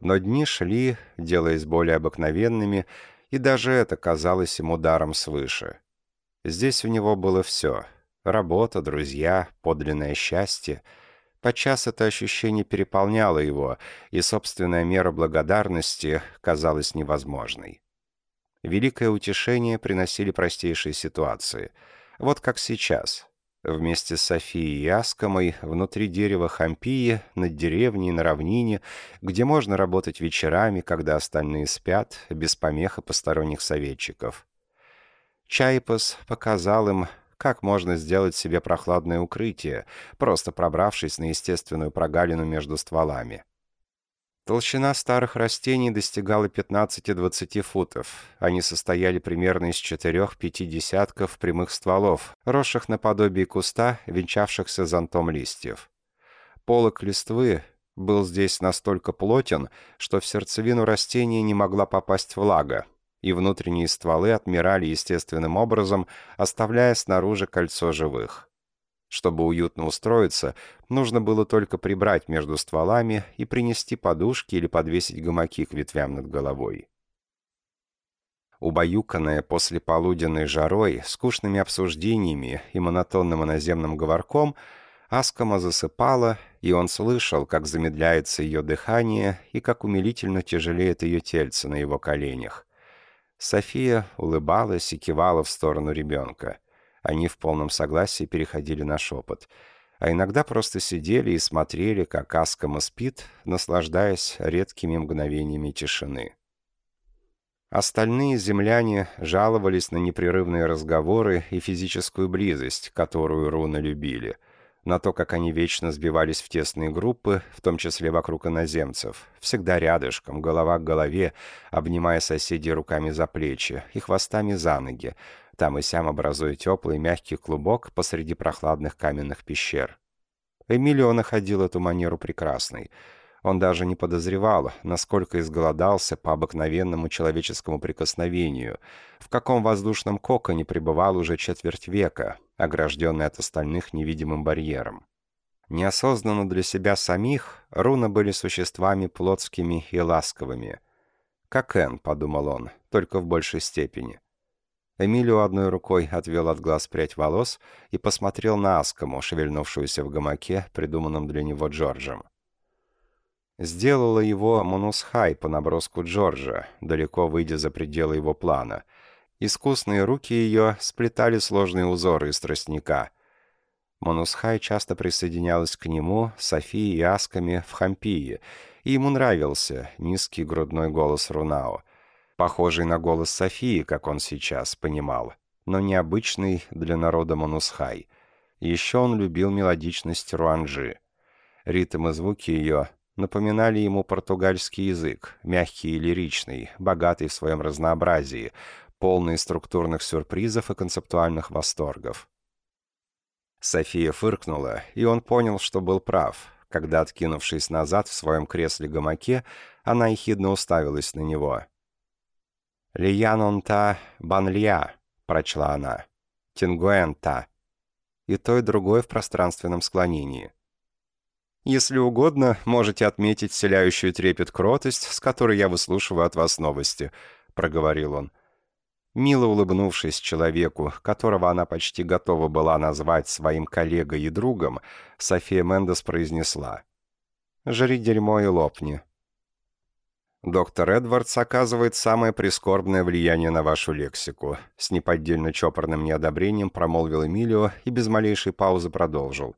Но дни шли, делаясь более обыкновенными, и даже это казалось ему даром свыше. Здесь у него было все — Работа, друзья, подлинное счастье. Подчас это ощущение переполняло его, и собственная мера благодарности казалась невозможной. Великое утешение приносили простейшие ситуации. Вот как сейчас. Вместе с Софией и Аскомой внутри дерева Хампии, над деревней, на равнине, где можно работать вечерами, когда остальные спят, без помех и посторонних советчиков. Чайпас показал им, как можно сделать себе прохладное укрытие, просто пробравшись на естественную прогалину между стволами. Толщина старых растений достигала 15-20 футов. Они состояли примерно из четырех-пяти десятков прямых стволов, росших наподобие куста, венчавшихся зонтом листьев. Полок листвы был здесь настолько плотен, что в сердцевину растения не могла попасть влага, и внутренние стволы отмирали естественным образом, оставляя снаружи кольцо живых. Чтобы уютно устроиться, нужно было только прибрать между стволами и принести подушки или подвесить гамаки к ветвям над головой. Убаюканная после полуденной жарой, скучными обсуждениями и монотонным иноземным говорком, Аскома засыпала, и он слышал, как замедляется ее дыхание и как умилительно тяжелеет ее тельце на его коленях. София улыбалась и кивала в сторону ребенка. Они в полном согласии переходили на шепот. А иногда просто сидели и смотрели, как Аскома спит, наслаждаясь редкими мгновениями тишины. Остальные земляне жаловались на непрерывные разговоры и физическую близость, которую руны любили, на то, как они вечно сбивались в тесные группы, в том числе вокруг иноземцев, всегда рядышком, голова к голове, обнимая соседей руками за плечи и хвостами за ноги, там и сям образуя теплый мягкий клубок посреди прохладных каменных пещер. Эмилио находил эту манеру прекрасной — он даже не подозревал, насколько изголодался по обыкновенному человеческому прикосновению, в каком воздушном коконе пребывал уже четверть века, огражденный от остальных невидимым барьером. Неосознанно для себя самих, руны были существами плотскими и ласковыми. «Как Эн», — подумал он, — «только в большей степени». Эмилио одной рукой отвел от глаз прядь волос и посмотрел на Аскому, шевельнувшуюся в гамаке, придуманном для него Джорджем. Сделала его Монусхай по наброску Джорджа, далеко выйдя за пределы его плана. Искусные руки ее сплетали сложные узоры из тростника. Монусхай часто присоединялась к нему, Софии и Асками в Хампии, и ему нравился низкий грудной голос Рунао, похожий на голос Софии, как он сейчас понимал, но необычный для народа Монусхай. Еще он любил мелодичность Руанджи. Ритм и звуки ее напоминали ему португальский язык, мягкий и лиричный, богатый в своем разнообразии, полный структурных сюрпризов и концептуальных восторгов. София фыркнула, и он понял, что был прав, когда, откинувшись назад в своем кресле-гамаке, она ехидно уставилась на него. «Лиянонта банлья», — прочла она, «тингуэнта», и то и другое в пространственном склонении. Если угодно, можете отметить вселяющую трепет кротость, с которой я выслушиваю от вас новости», — проговорил он. Мило улыбнувшись человеку, которого она почти готова была назвать своим коллегой и другом, София Мендес произнесла. «Жри дерьмо и лопни». «Доктор Эдвардс оказывает самое прискорбное влияние на вашу лексику», с неподдельно чопорным неодобрением промолвил Эмилио и без малейшей паузы продолжил.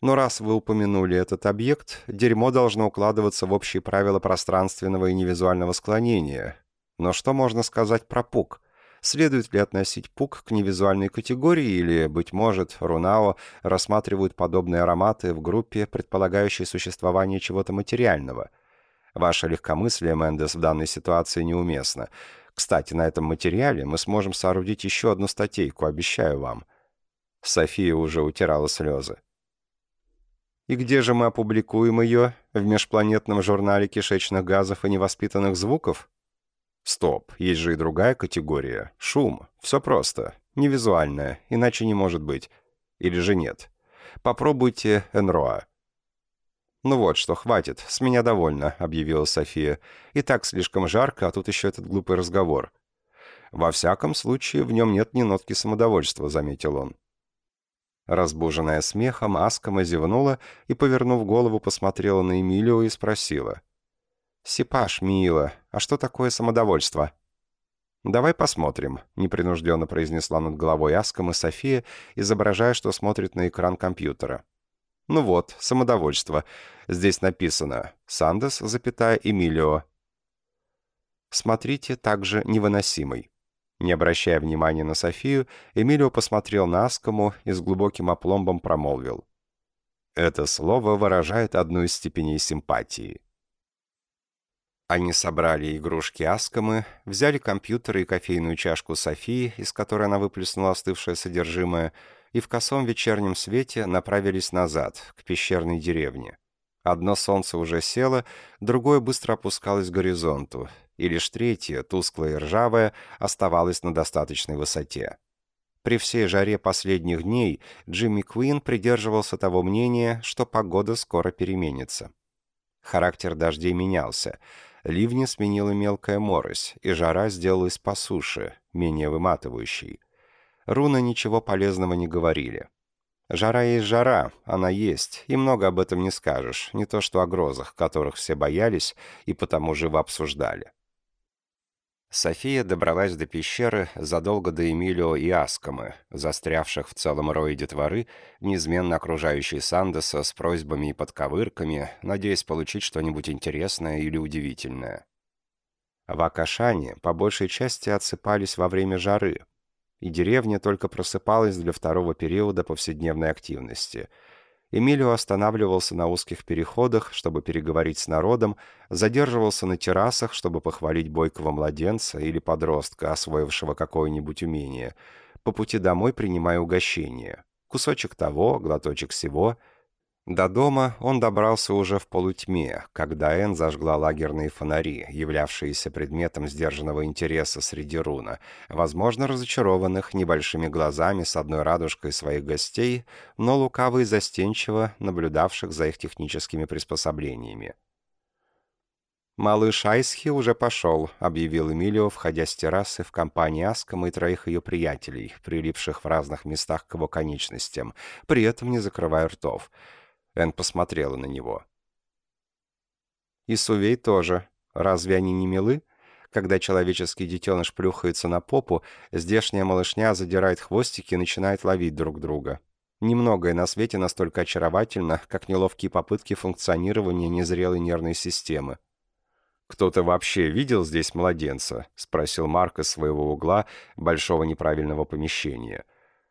Но раз вы упомянули этот объект, дерьмо должно укладываться в общие правила пространственного и невизуального склонения. Но что можно сказать про пук? Следует ли относить пук к невизуальной категории или, быть может, Рунао рассматривают подобные ароматы в группе, предполагающей существование чего-то материального? Ваше легкомыслие, Мендес, в данной ситуации неуместно. Кстати, на этом материале мы сможем соорудить еще одну статейку, обещаю вам. София уже утирала слезы. И где же мы опубликуем ее? В межпланетном журнале кишечных газов и невоспитанных звуков? Стоп, есть же и другая категория. Шум. Все просто. Невизуальное, иначе не может быть. Или же нет. Попробуйте Энроа. «Ну вот что, хватит, с меня довольно», — объявила София. «И так слишком жарко, а тут еще этот глупый разговор». «Во всяком случае, в нем нет ни нотки самодовольства», — заметил он. Разбуженная смехом, Аскома зевнула и, повернув голову, посмотрела на Эмилию и спросила. «Сипаш, мила, а что такое самодовольство?» «Давай посмотрим», — непринужденно произнесла над головой Аскома София, изображая, что смотрит на экран компьютера. «Ну вот, самодовольство. Здесь написано «Сандес, запятая Эмилио». Смотрите также «Невыносимый». Не обращая внимания на Софию, Эмилио посмотрел на Аскому и с глубоким опломбом промолвил. «Это слово выражает одну из степеней симпатии». Они собрали игрушки Аскомы, взяли компьютер и кофейную чашку Софии, из которой она выплеснула остывшее содержимое, и в косом вечернем свете направились назад, к пещерной деревне. Одно солнце уже село, другое быстро опускалось к горизонту, и лишь третье, тусклое и ржавое, оставалось на достаточной высоте. При всей жаре последних дней Джимми Куин придерживался того мнения, что погода скоро переменится. Характер дождей менялся. Ливни сменила мелкая морось, и жара сделалась по суше, менее выматывающей. Руна ничего полезного не говорили. Жара есть жара, она есть, и много об этом не скажешь, не то что о грозах, которых все боялись и потому живо обсуждали. София добралась до пещеры задолго до Эмилио и Аскомы, застрявших в целом рое детворы, неизменно окружающей Сандеса с просьбами и подковырками, надеясь получить что-нибудь интересное или удивительное. В Акашане по большей части отсыпались во время жары, и деревня только просыпалась для второго периода повседневной активности — Эмилио останавливался на узких переходах, чтобы переговорить с народом, задерживался на террасах, чтобы похвалить бойкого младенца или подростка, освоившего какое-нибудь умение, по пути домой принимая угощение. Кусочек того, глоточек всего — до дома он добрался уже в полутьме, когда Энн зажгла лагерные фонари, являвшиеся предметом сдержанного интереса среди руна, возможно, разочарованных небольшими глазами с одной радужкой своих гостей, но лукаво и застенчиво наблюдавших за их техническими приспособлениями. «Малыш Айсхи уже пошел», — объявил Эмилио, входя с террасы в компании Аскома и троих ее приятелей, прилипших в разных местах к его конечностям, при этом не закрывая ртов — Энн посмотрела на него. «И Сувей тоже. Разве они не милы? Когда человеческий детеныш плюхается на попу, здешняя малышня задирает хвостики и начинает ловить друг друга. Немногое на свете настолько очаровательно, как неловкие попытки функционирования незрелой нервной системы. «Кто-то вообще видел здесь младенца?» — спросил Марк из своего угла большого неправильного помещения.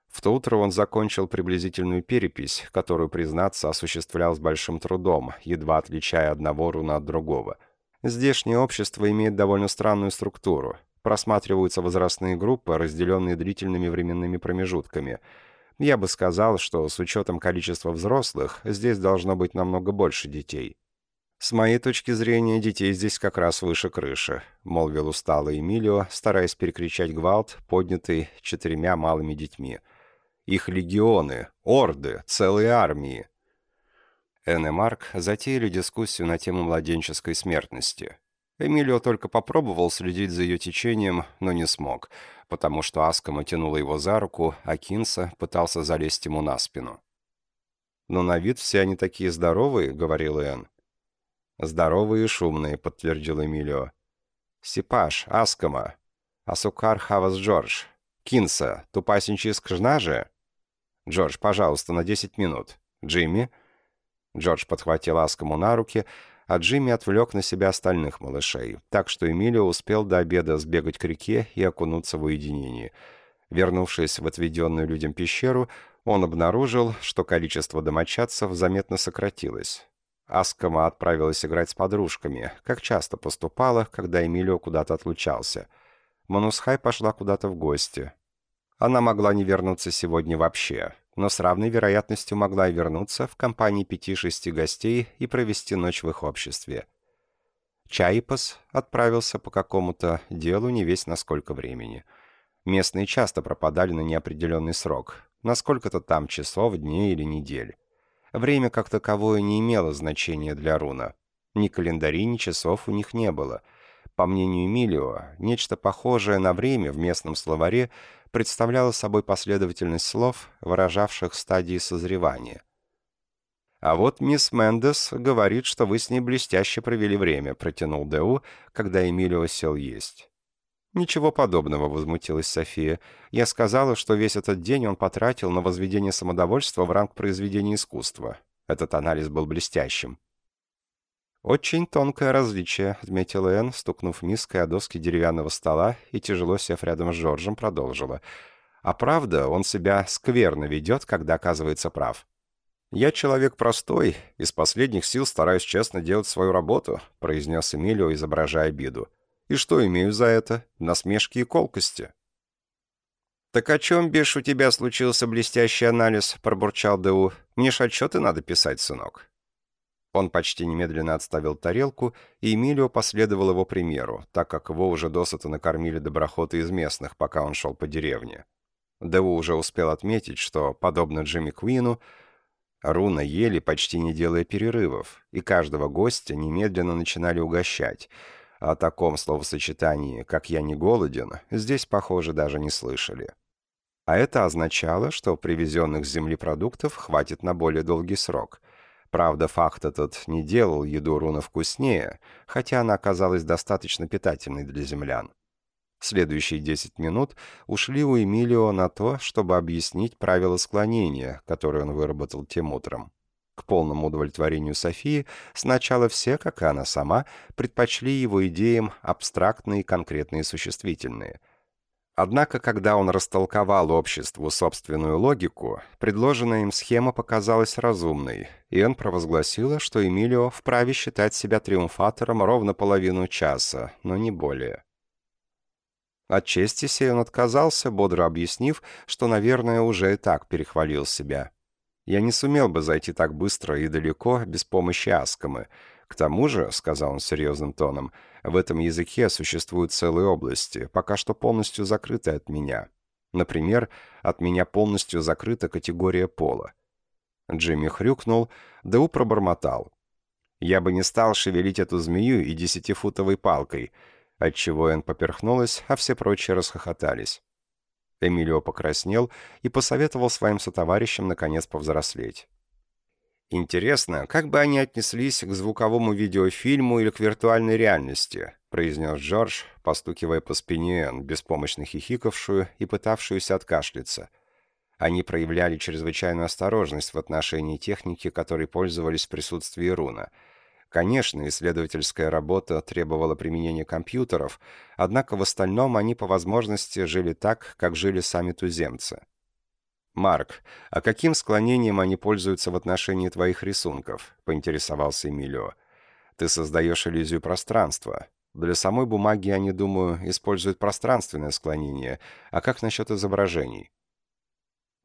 В то утро он закончил приблизительную перепись, которую, признаться, осуществлял с большим трудом, едва отличая одного руна от другого. Здешнее общество имеет довольно странную структуру. Просматриваются возрастные группы, разделенные длительными временными промежутками. Я бы сказал, что с учетом количества взрослых, здесь должно быть намного больше детей. «С моей точки зрения, детей здесь как раз выше крыши», — молвил усталый Эмилио, стараясь перекричать гвалт, поднятый четырьмя малыми детьми — их легионы, орды, целые армии. Энн и Марк затеяли дискуссию на тему младенческой смертности. Эмилио только попробовал следить за ее течением, но не смог, потому что Аскома тянула его за руку, а Кинса пытался залезть ему на спину. «Но на вид все они такие здоровые», — говорил Энн. «Здоровые и шумные», — подтвердил Эмилио. «Сипаш, Аскома, Асукар Хавас Джордж, Кинса, Тупасенчий Скжнаже?» «Джордж, пожалуйста, на 10 минут. Джимми?» Джордж подхватил Аскому на руки, а Джимми отвлек на себя остальных малышей, так что Эмилио успел до обеда сбегать к реке и окунуться в уединение. Вернувшись в отведенную людям пещеру, он обнаружил, что количество домочадцев заметно сократилось. Аскома отправилась играть с подружками, как часто поступала, когда Эмилио куда-то отлучался. Манусхай пошла куда-то в гости. Она могла не вернуться сегодня вообще, но с равной вероятностью могла и вернуться в компании пяти-шести гостей и провести ночь в их обществе. Чайпас отправился по какому-то делу не весь на сколько времени. Местные часто пропадали на неопределенный срок, на сколько-то там часов, дней или недель. Время как таковое не имело значения для Руна. Ни календарей, ни часов у них не было. По мнению Эмилио, нечто похожее на время в местном словаре – представляла собой последовательность слов, выражавших стадии созревания. «А вот мисс Мендес говорит, что вы с ней блестяще провели время», — протянул Д.У., когда Эмилио сел есть. «Ничего подобного», — возмутилась София. «Я сказала, что весь этот день он потратил на возведение самодовольства в ранг произведения искусства. Этот анализ был блестящим». «Очень тонкое различие», — отметила Энн, стукнув миской о доски деревянного стола и, тяжело сев рядом с Джорджем, продолжила. «А правда, он себя скверно ведет, когда оказывается прав». «Я человек простой, из последних сил стараюсь честно делать свою работу», — произнес Эмилио, изображая обиду. «И что имею за это? Насмешки и колкости». «Так о чем, бишь, у тебя случился блестящий анализ?» — пробурчал Д.У. «Мне ж отчеты надо писать, сынок». Он почти немедленно отставил тарелку, и Эмилио последовал его примеру, так как его уже досыта накормили доброхоты из местных, пока он шел по деревне. Дэву уже успел отметить, что, подобно Джимми Куину, Руна ели, почти не делая перерывов, и каждого гостя немедленно начинали угощать. О таком словосочетании, как «я не голоден», здесь, похоже, даже не слышали. А это означало, что привезенных с земли продуктов хватит на более долгий срок. Правда, факт этот не делал еду руна вкуснее, хотя она оказалась достаточно питательной для землян. Следующие 10 минут ушли у Эмилио на то, чтобы объяснить правила склонения, которые он выработал тем утром. К полному удовлетворению Софии сначала все, как и она сама, предпочли его идеям абстрактные конкретные существительные. Однако, когда он растолковал обществу собственную логику, предложенная им схема показалась разумной, и он провозгласила, что Эмилио вправе считать себя триумфатором ровно половину часа, но не более. От чести сей он отказался, бодро объяснив, что, наверное, уже и так перехвалил себя. «Я не сумел бы зайти так быстро и далеко без помощи Аскомы. К тому же, — сказал он серьезным тоном, — в этом языке существуют целые области, пока что полностью закрыты от меня. Например, от меня полностью закрыта категория пола». Джимми хрюкнул, Дэу пробормотал. «Я бы не стал шевелить эту змею и десятифутовой палкой», отчего Энн поперхнулась, а все прочие расхохотались. Эмилио покраснел и посоветовал своим сотоварищам наконец повзрослеть. «Интересно, как бы они отнеслись к звуковому видеофильму или к виртуальной реальности?» произнес Джордж, постукивая по спине Энн, беспомощно хихикавшую и пытавшуюся откашляться. Они проявляли чрезвычайную осторожность в отношении техники, которой пользовались в присутствии Руна — Конечно, исследовательская работа требовала применения компьютеров, однако в остальном они по возможности жили так, как жили сами туземцы. «Марк, а каким склонением они пользуются в отношении твоих рисунков?» — поинтересовался Эмилио. «Ты создаешь иллюзию пространства. Для самой бумаги, они, думаю, используют пространственное склонение. А как насчет изображений?»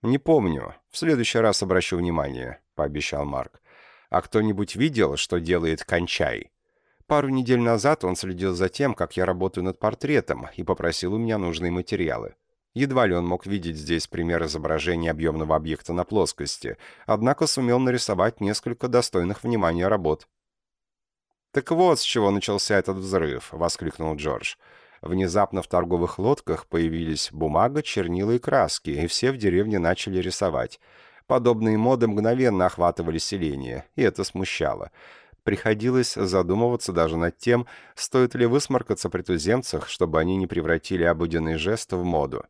«Не помню. В следующий раз обращу внимание», — пообещал Марк. А кто-нибудь видел, что делает Кончай? Пару недель назад он следил за тем, как я работаю над портретом, и попросил у меня нужные материалы. Едва ли он мог видеть здесь пример изображения объемного объекта на плоскости, однако сумел нарисовать несколько достойных внимания работ. «Так вот, с чего начался этот взрыв!» — воскликнул Джордж. Внезапно в торговых лодках появились бумага, чернила и краски, и все в деревне начали рисовать. Подобные моды мгновенно охватывали селение, и это смущало. Приходилось задумываться даже над тем, стоит ли высморкаться при туземцах, чтобы они не превратили обыденный жест в моду.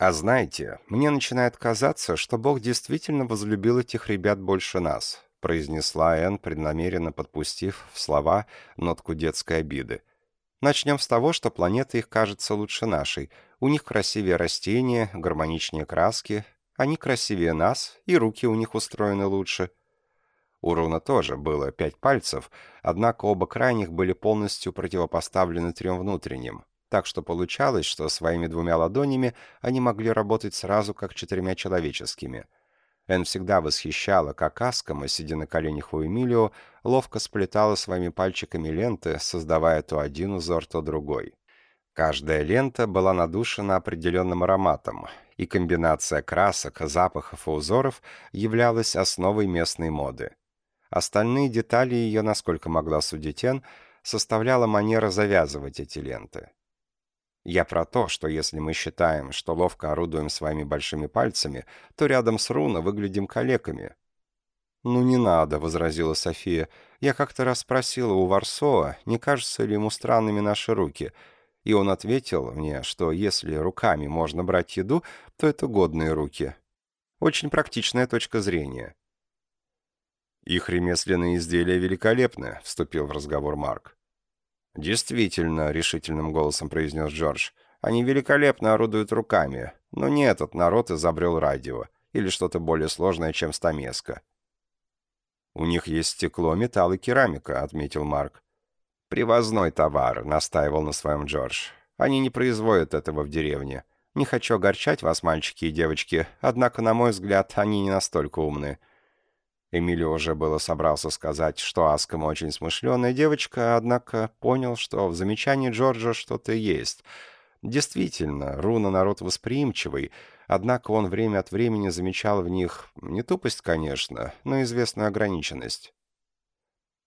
А знаете, мне начинает казаться, что Бог действительно возлюбил этих ребят больше нас, произнесла Энн, преднамеренно подпустив в слова нотку детской обиды. Начнем с того, что планета их кажется лучше нашей. У них красивее растения, гармоничнее краски, они красивее нас, и руки у них устроены лучше. У Руна тоже было пять пальцев, однако оба крайних были полностью противопоставлены трем внутренним, так что получалось, что своими двумя ладонями они могли работать сразу как четырьмя человеческими. Эн всегда восхищала, как Аскома, сидя на коленях у Эмилио, ловко сплетала своими пальчиками ленты, создавая то один узор, то другой. Каждая лента была надушена определенным ароматом, и комбинация красок, запахов и узоров являлась основой местной моды. Остальные детали ее, насколько могла судить Эн, составляла манера завязывать эти ленты. Я про то, что если мы считаем, что ловко орудуем своими большими пальцами, то рядом с Руна выглядим калеками. «Ну не надо», — возразила София. «Я как-то раз спросила у Варсоа, не кажется ли ему странными наши руки, и он ответил мне, что если руками можно брать еду, то это годные руки. Очень практичная точка зрения. «Их ремесленные изделия великолепны», — вступил в разговор Марк. «Действительно», — решительным голосом произнес Джордж, — «они великолепно орудуют руками, но не этот народ изобрел радио или что-то более сложное, чем стамеска». «У них есть стекло, металл и керамика», — отметил Марк. «Привозной товар», — настаивал на своем Джордж. «Они не производят этого в деревне. Не хочу огорчать вас, мальчики и девочки, однако, на мой взгляд, они не настолько умны». Эмилио уже было собрался сказать, что Аскома очень смышленая девочка, однако понял, что в замечании Джорджа что-то есть. Действительно, Руна народ восприимчивый, однако он время от времени замечал в них не тупость, конечно, но известную ограниченность.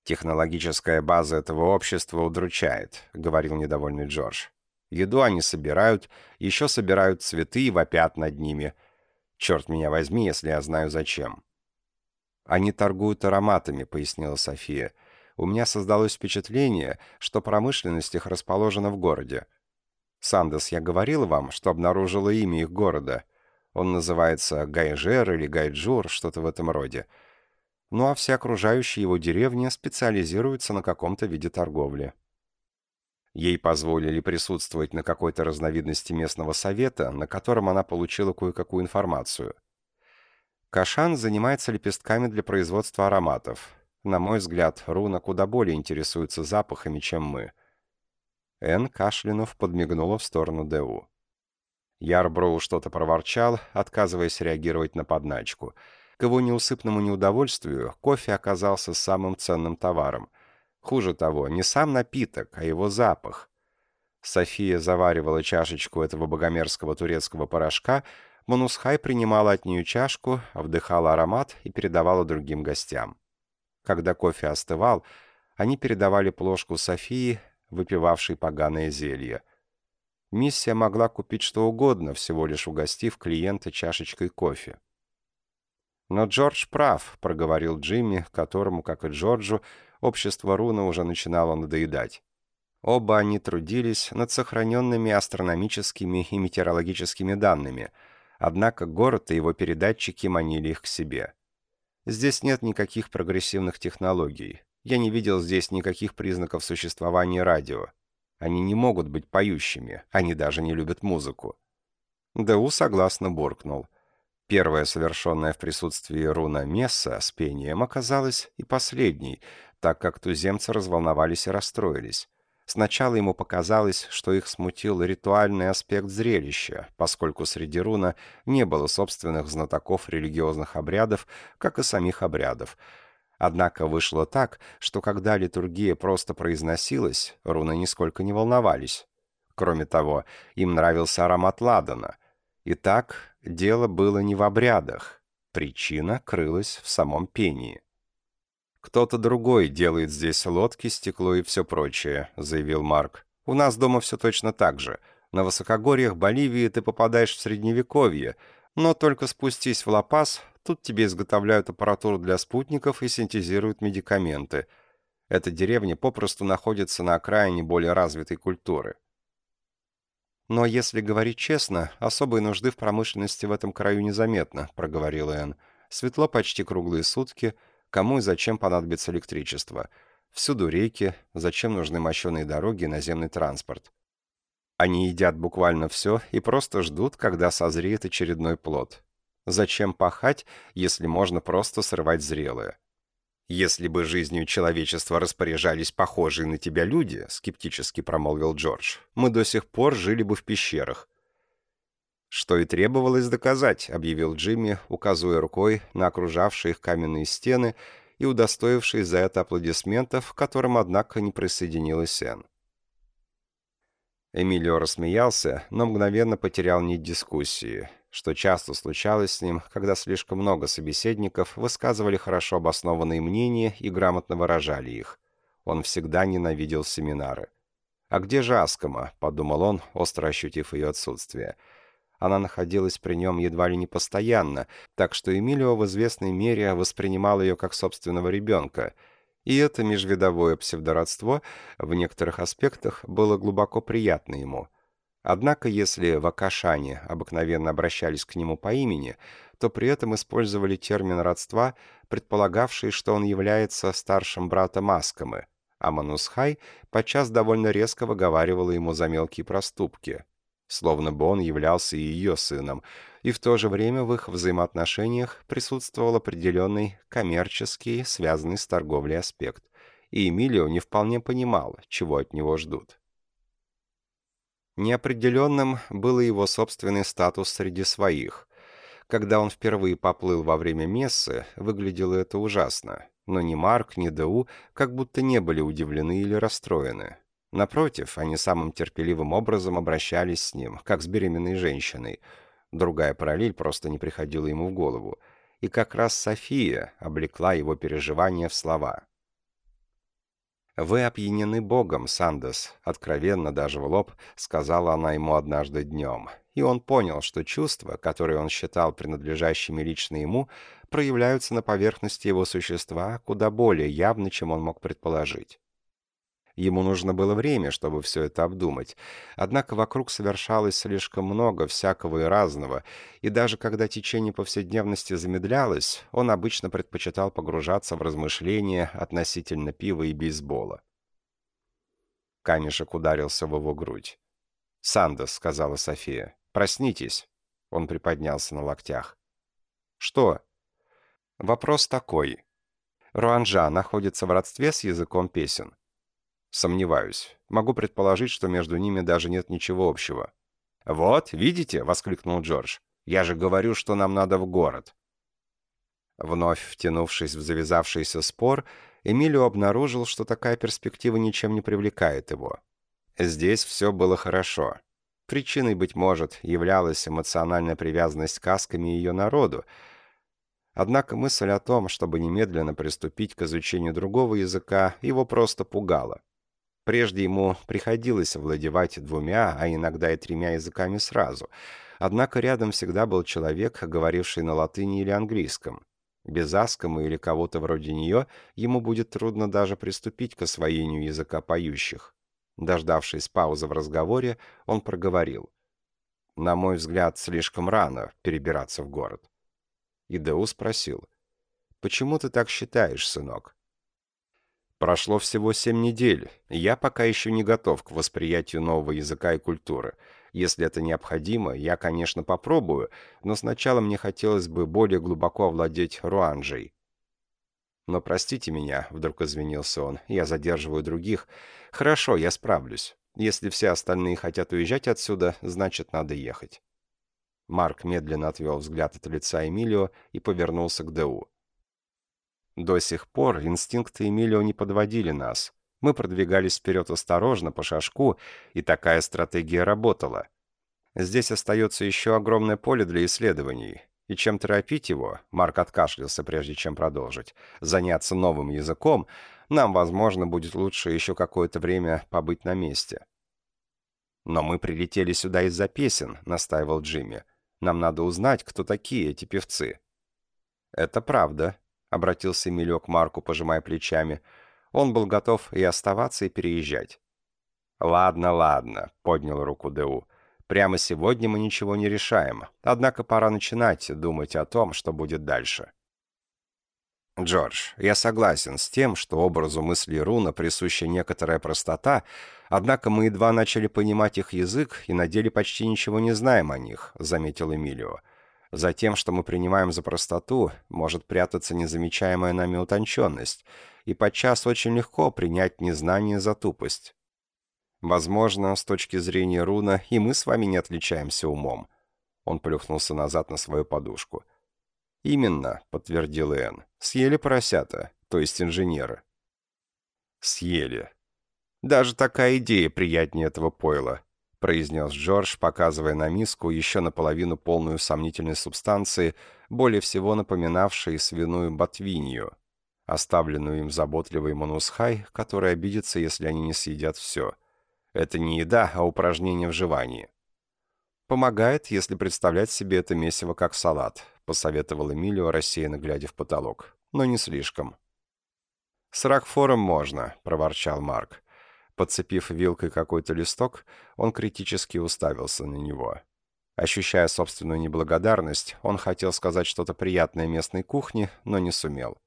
«Технологическая база этого общества удручает», — говорил недовольный Джордж. «Еду они собирают, еще собирают цветы и вопят над ними. Черт меня возьми, если я знаю зачем». «Они торгуют ароматами», — пояснила София. «У меня создалось впечатление, что промышленность их расположена в городе. Сандес, я говорил вам, что обнаружила имя их города. Он называется Гайжер или Гайджур, что-то в этом роде ну а все окружающие его деревни специализируются на каком-то виде торговли. Ей позволили присутствовать на какой-то разновидности местного совета, на котором она получила кое-какую информацию. Кашан занимается лепестками для производства ароматов. На мой взгляд, Руна куда более интересуется запахами, чем мы. Эн кашлянув подмигнула в сторону Д.У. Ярброу что-то проворчал, отказываясь реагировать на подначку — к его неусыпному неудовольствию кофе оказался самым ценным товаром. Хуже того, не сам напиток, а его запах. София заваривала чашечку этого богомерзкого турецкого порошка, Манусхай принимала от нее чашку, вдыхала аромат и передавала другим гостям. Когда кофе остывал, они передавали плошку Софии, выпивавшей поганое зелье. Миссия могла купить что угодно, всего лишь угостив клиента чашечкой кофе. «Но Джордж прав», — проговорил Джимми, которому, как и Джорджу, общество Руна уже начинало надоедать. Оба они трудились над сохраненными астрономическими и метеорологическими данными, однако город и его передатчики манили их к себе. Здесь нет никаких прогрессивных технологий. Я не видел здесь никаких признаков существования радио. Они не могут быть поющими, они даже не любят музыку. Дэу согласно буркнул. Первая, совершенная в присутствии руна Месса с пением, оказалась и последней, так как туземцы разволновались и расстроились. Сначала ему показалось, что их смутил ритуальный аспект зрелища, поскольку среди руна не было собственных знатоков религиозных обрядов, как и самих обрядов. Однако вышло так, что когда литургия просто произносилась, руны нисколько не волновались. Кроме того, им нравился аромат ладана. Итак, Дело было не в обрядах. Причина крылась в самом пении. «Кто-то другой делает здесь лодки, стекло и все прочее», — заявил Марк. «У нас дома все точно так же. На высокогорьях Боливии ты попадаешь в Средневековье, но только спустись в Ла-Пас, тут тебе изготовляют аппаратуру для спутников и синтезируют медикаменты. Эта деревня попросту находится на окраине более развитой культуры. «Но если говорить честно, особой нужды в промышленности в этом краю незаметно», — проговорил Энн. «Светло почти круглые сутки. Кому и зачем понадобится электричество? Всюду реки. Зачем нужны мощеные дороги и наземный транспорт? Они едят буквально все и просто ждут, когда созреет очередной плод. Зачем пахать, если можно просто срывать зрелое? «Если бы жизнью человечества распоряжались похожие на тебя люди», — скептически промолвил Джордж, — «мы до сих пор жили бы в пещерах». «Что и требовалось доказать», — объявил Джимми, указывая рукой на окружавшие их каменные стены и удостоившись за это аплодисментов, к которым, однако, не присоединилась Сен. Эмилио рассмеялся, но мгновенно потерял нить дискуссии — что часто случалось с ним, когда слишком много собеседников высказывали хорошо обоснованные мнения и грамотно выражали их. Он всегда ненавидел семинары. «А где же Аскома?» — подумал он, остро ощутив ее отсутствие. Она находилась при нем едва ли не постоянно, так что Эмилио в известной мере воспринимал ее как собственного ребенка, и это межвидовое псевдородство в некоторых аспектах было глубоко приятно ему — Однако, если в Акашане обыкновенно обращались к нему по имени, то при этом использовали термин родства, предполагавший, что он является старшим братом Аскамы, а Манусхай подчас довольно резко выговаривала ему за мелкие проступки, словно бы он являлся и ее сыном, и в то же время в их взаимоотношениях присутствовал определенный коммерческий, связанный с торговлей аспект, и Эмилио не вполне понимал, чего от него ждут. Неопределенным был его собственный статус среди своих. Когда он впервые поплыл во время мессы, выглядело это ужасно. Но ни Марк, ни Д.У. как будто не были удивлены или расстроены. Напротив, они самым терпеливым образом обращались с ним, как с беременной женщиной. Другая параллель просто не приходила ему в голову. И как раз София облекла его переживания в слова. «Вы опьянены Богом, Сандес», — откровенно даже в лоб сказала она ему однажды днем. И он понял, что чувства, которые он считал принадлежащими лично ему, проявляются на поверхности его существа куда более явно, чем он мог предположить. Ему нужно было время, чтобы все это обдумать. Однако вокруг совершалось слишком много всякого и разного, и даже когда течение повседневности замедлялось, он обычно предпочитал погружаться в размышления относительно пива и бейсбола. Камешек ударился в его грудь. «Сандос», — сказала София, — «проснитесь». Он приподнялся на локтях. «Что?» «Вопрос такой. Руанжа находится в родстве с языком песен?» Сомневаюсь. Могу предположить, что между ними даже нет ничего общего. «Вот, видите?» — воскликнул Джордж. «Я же говорю, что нам надо в город». Вновь втянувшись в завязавшийся спор, Эмилио обнаружил, что такая перспектива ничем не привлекает его. Здесь все было хорошо. Причиной, быть может, являлась эмоциональная привязанность к сказками ее народу, Однако мысль о том, чтобы немедленно приступить к изучению другого языка, его просто пугала. Прежде ему приходилось овладевать двумя, а иногда и тремя языками сразу. Однако рядом всегда был человек, говоривший на латыни или английском. Без Аскома или кого-то вроде нее ему будет трудно даже приступить к освоению языка поющих. Дождавшись паузы в разговоре, он проговорил. «На мой взгляд, слишком рано перебираться в город». И Деу спросил. «Почему ты так считаешь, сынок?» Прошло всего семь недель, я пока еще не готов к восприятию нового языка и культуры. Если это необходимо, я, конечно, попробую, но сначала мне хотелось бы более глубоко овладеть руанжей. «Но простите меня», — вдруг извинился он, — «я задерживаю других. Хорошо, я справлюсь. Если все остальные хотят уезжать отсюда, значит, надо ехать». Марк медленно отвел взгляд от лица Эмилио и повернулся к Д.У. До сих пор инстинкты Эмилио не подводили нас. Мы продвигались вперед осторожно, по шажку, и такая стратегия работала. Здесь остается еще огромное поле для исследований. И чем торопить его, Марк откашлялся, прежде чем продолжить, заняться новым языком, нам, возможно, будет лучше еще какое-то время побыть на месте. «Но мы прилетели сюда из-за песен», — настаивал Джимми. «Нам надо узнать, кто такие эти певцы». «Это правда», обратился Эмилио к Марку, пожимая плечами. Он был готов и оставаться, и переезжать. «Ладно, ладно», — поднял руку Д.У. «Прямо сегодня мы ничего не решаем, однако пора начинать думать о том, что будет дальше». «Джордж, я согласен с тем, что образу мысли Руна присуща некоторая простота, однако мы едва начали понимать их язык и на деле почти ничего не знаем о них», — заметил Эмилио. За тем, что мы принимаем за простоту, может прятаться незамечаемая нами утонченность, и подчас очень легко принять незнание за тупость. Возможно, с точки зрения руна, и мы с вами не отличаемся умом. Он плюхнулся назад на свою подушку. «Именно», — подтвердил Энн, — «съели поросята, то есть инженеры». «Съели. Даже такая идея приятнее этого пойла произнес Джордж, показывая на миску еще наполовину полную сомнительной субстанции, более всего напоминавшей свиную ботвинью, оставленную им заботливый Манусхай, который обидится, если они не съедят все. Это не еда, а упражнение в жевании. «Помогает, если представлять себе это месиво как салат», — посоветовал Эмилио, рассеянно глядя в потолок. «Но не слишком». «С ракфором можно», — проворчал Марк. Подцепив вилкой какой-то листок, он критически уставился на него. Ощущая собственную неблагодарность, он хотел сказать что-то приятное местной кухне, но не сумел.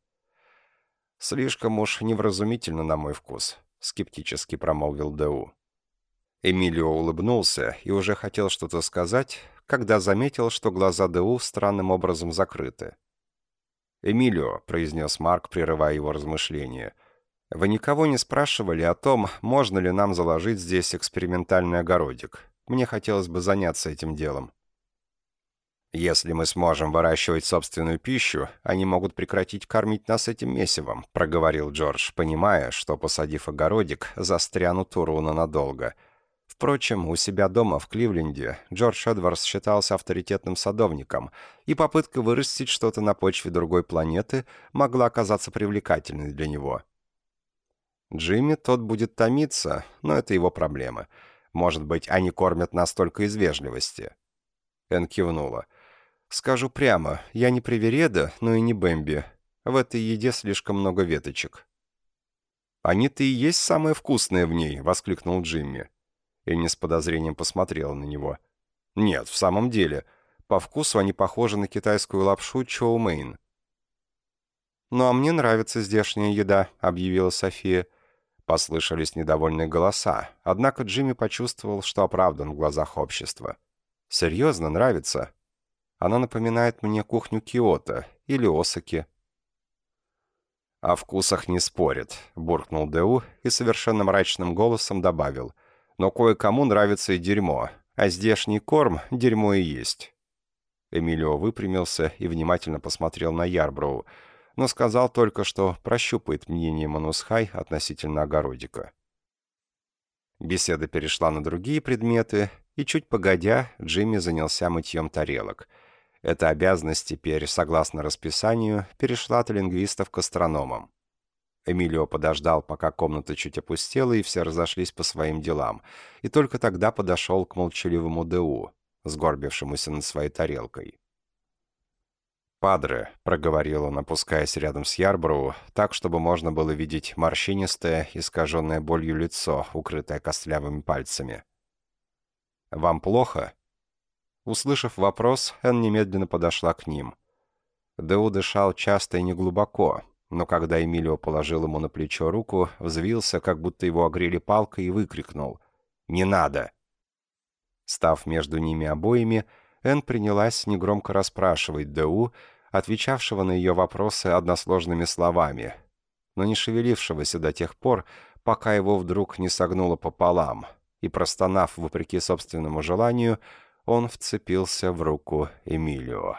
«Слишком уж невразумительно на мой вкус», — скептически промолвил Д.У. Эмилио улыбнулся и уже хотел что-то сказать, когда заметил, что глаза Д.У. странным образом закрыты. «Эмилио», — произнес Марк, прерывая его размышления, — вы никого не спрашивали о том, можно ли нам заложить здесь экспериментальный огородик. Мне хотелось бы заняться этим делом. «Если мы сможем выращивать собственную пищу, они могут прекратить кормить нас этим месивом», — проговорил Джордж, понимая, что, посадив огородик, застрянут у Руна надолго. Впрочем, у себя дома в Кливленде Джордж Эдвардс считался авторитетным садовником, и попытка вырастить что-то на почве другой планеты могла оказаться привлекательной для него. Джимми тот будет томиться, но это его проблемы. Может быть, они кормят нас только из вежливости. Эн кивнула. «Скажу прямо, я не привереда, но и не Бэмби. В этой еде слишком много веточек». «Они-то и есть самое вкусное в ней», — воскликнул Джимми. Энни с подозрением посмотрела на него. «Нет, в самом деле. По вкусу они похожи на китайскую лапшу чоу мэйн». «Ну а мне нравится здешняя еда», — объявила София. Послышались недовольные голоса, однако Джимми почувствовал, что оправдан в глазах общества. «Серьезно нравится. Она напоминает мне кухню Киото или Осаки». «О вкусах не спорит», — буркнул Дэу и совершенно мрачным голосом добавил. «Но кое-кому нравится и дерьмо, а здешний корм — дерьмо и есть». Эмилио выпрямился и внимательно посмотрел на Ярброу, но сказал только, что прощупает мнение Манусхай относительно огородика. Беседа перешла на другие предметы, и чуть погодя, Джимми занялся мытьем тарелок. Эта обязанность теперь, согласно расписанию, перешла от лингвистов к астрономам. Эмилио подождал, пока комната чуть опустела, и все разошлись по своим делам, и только тогда подошел к молчаливому Д.У., сгорбившемуся над своей тарелкой. «Падре», — проговорил он, опускаясь рядом с Ярброу, так, чтобы можно было видеть морщинистое, искаженное болью лицо, укрытое костлявыми пальцами. «Вам плохо?» Услышав вопрос, Энн немедленно подошла к ним. Дэу дышал часто и неглубоко, но когда Эмилио положил ему на плечо руку, взвился, как будто его огрели палкой, и выкрикнул «Не надо!». Став между ними обоими, Энн принялась негромко расспрашивать Д.У., отвечавшего на ее вопросы односложными словами, но не шевелившегося до тех пор, пока его вдруг не согнуло пополам, и, простонав вопреки собственному желанию, он вцепился в руку Эмилио.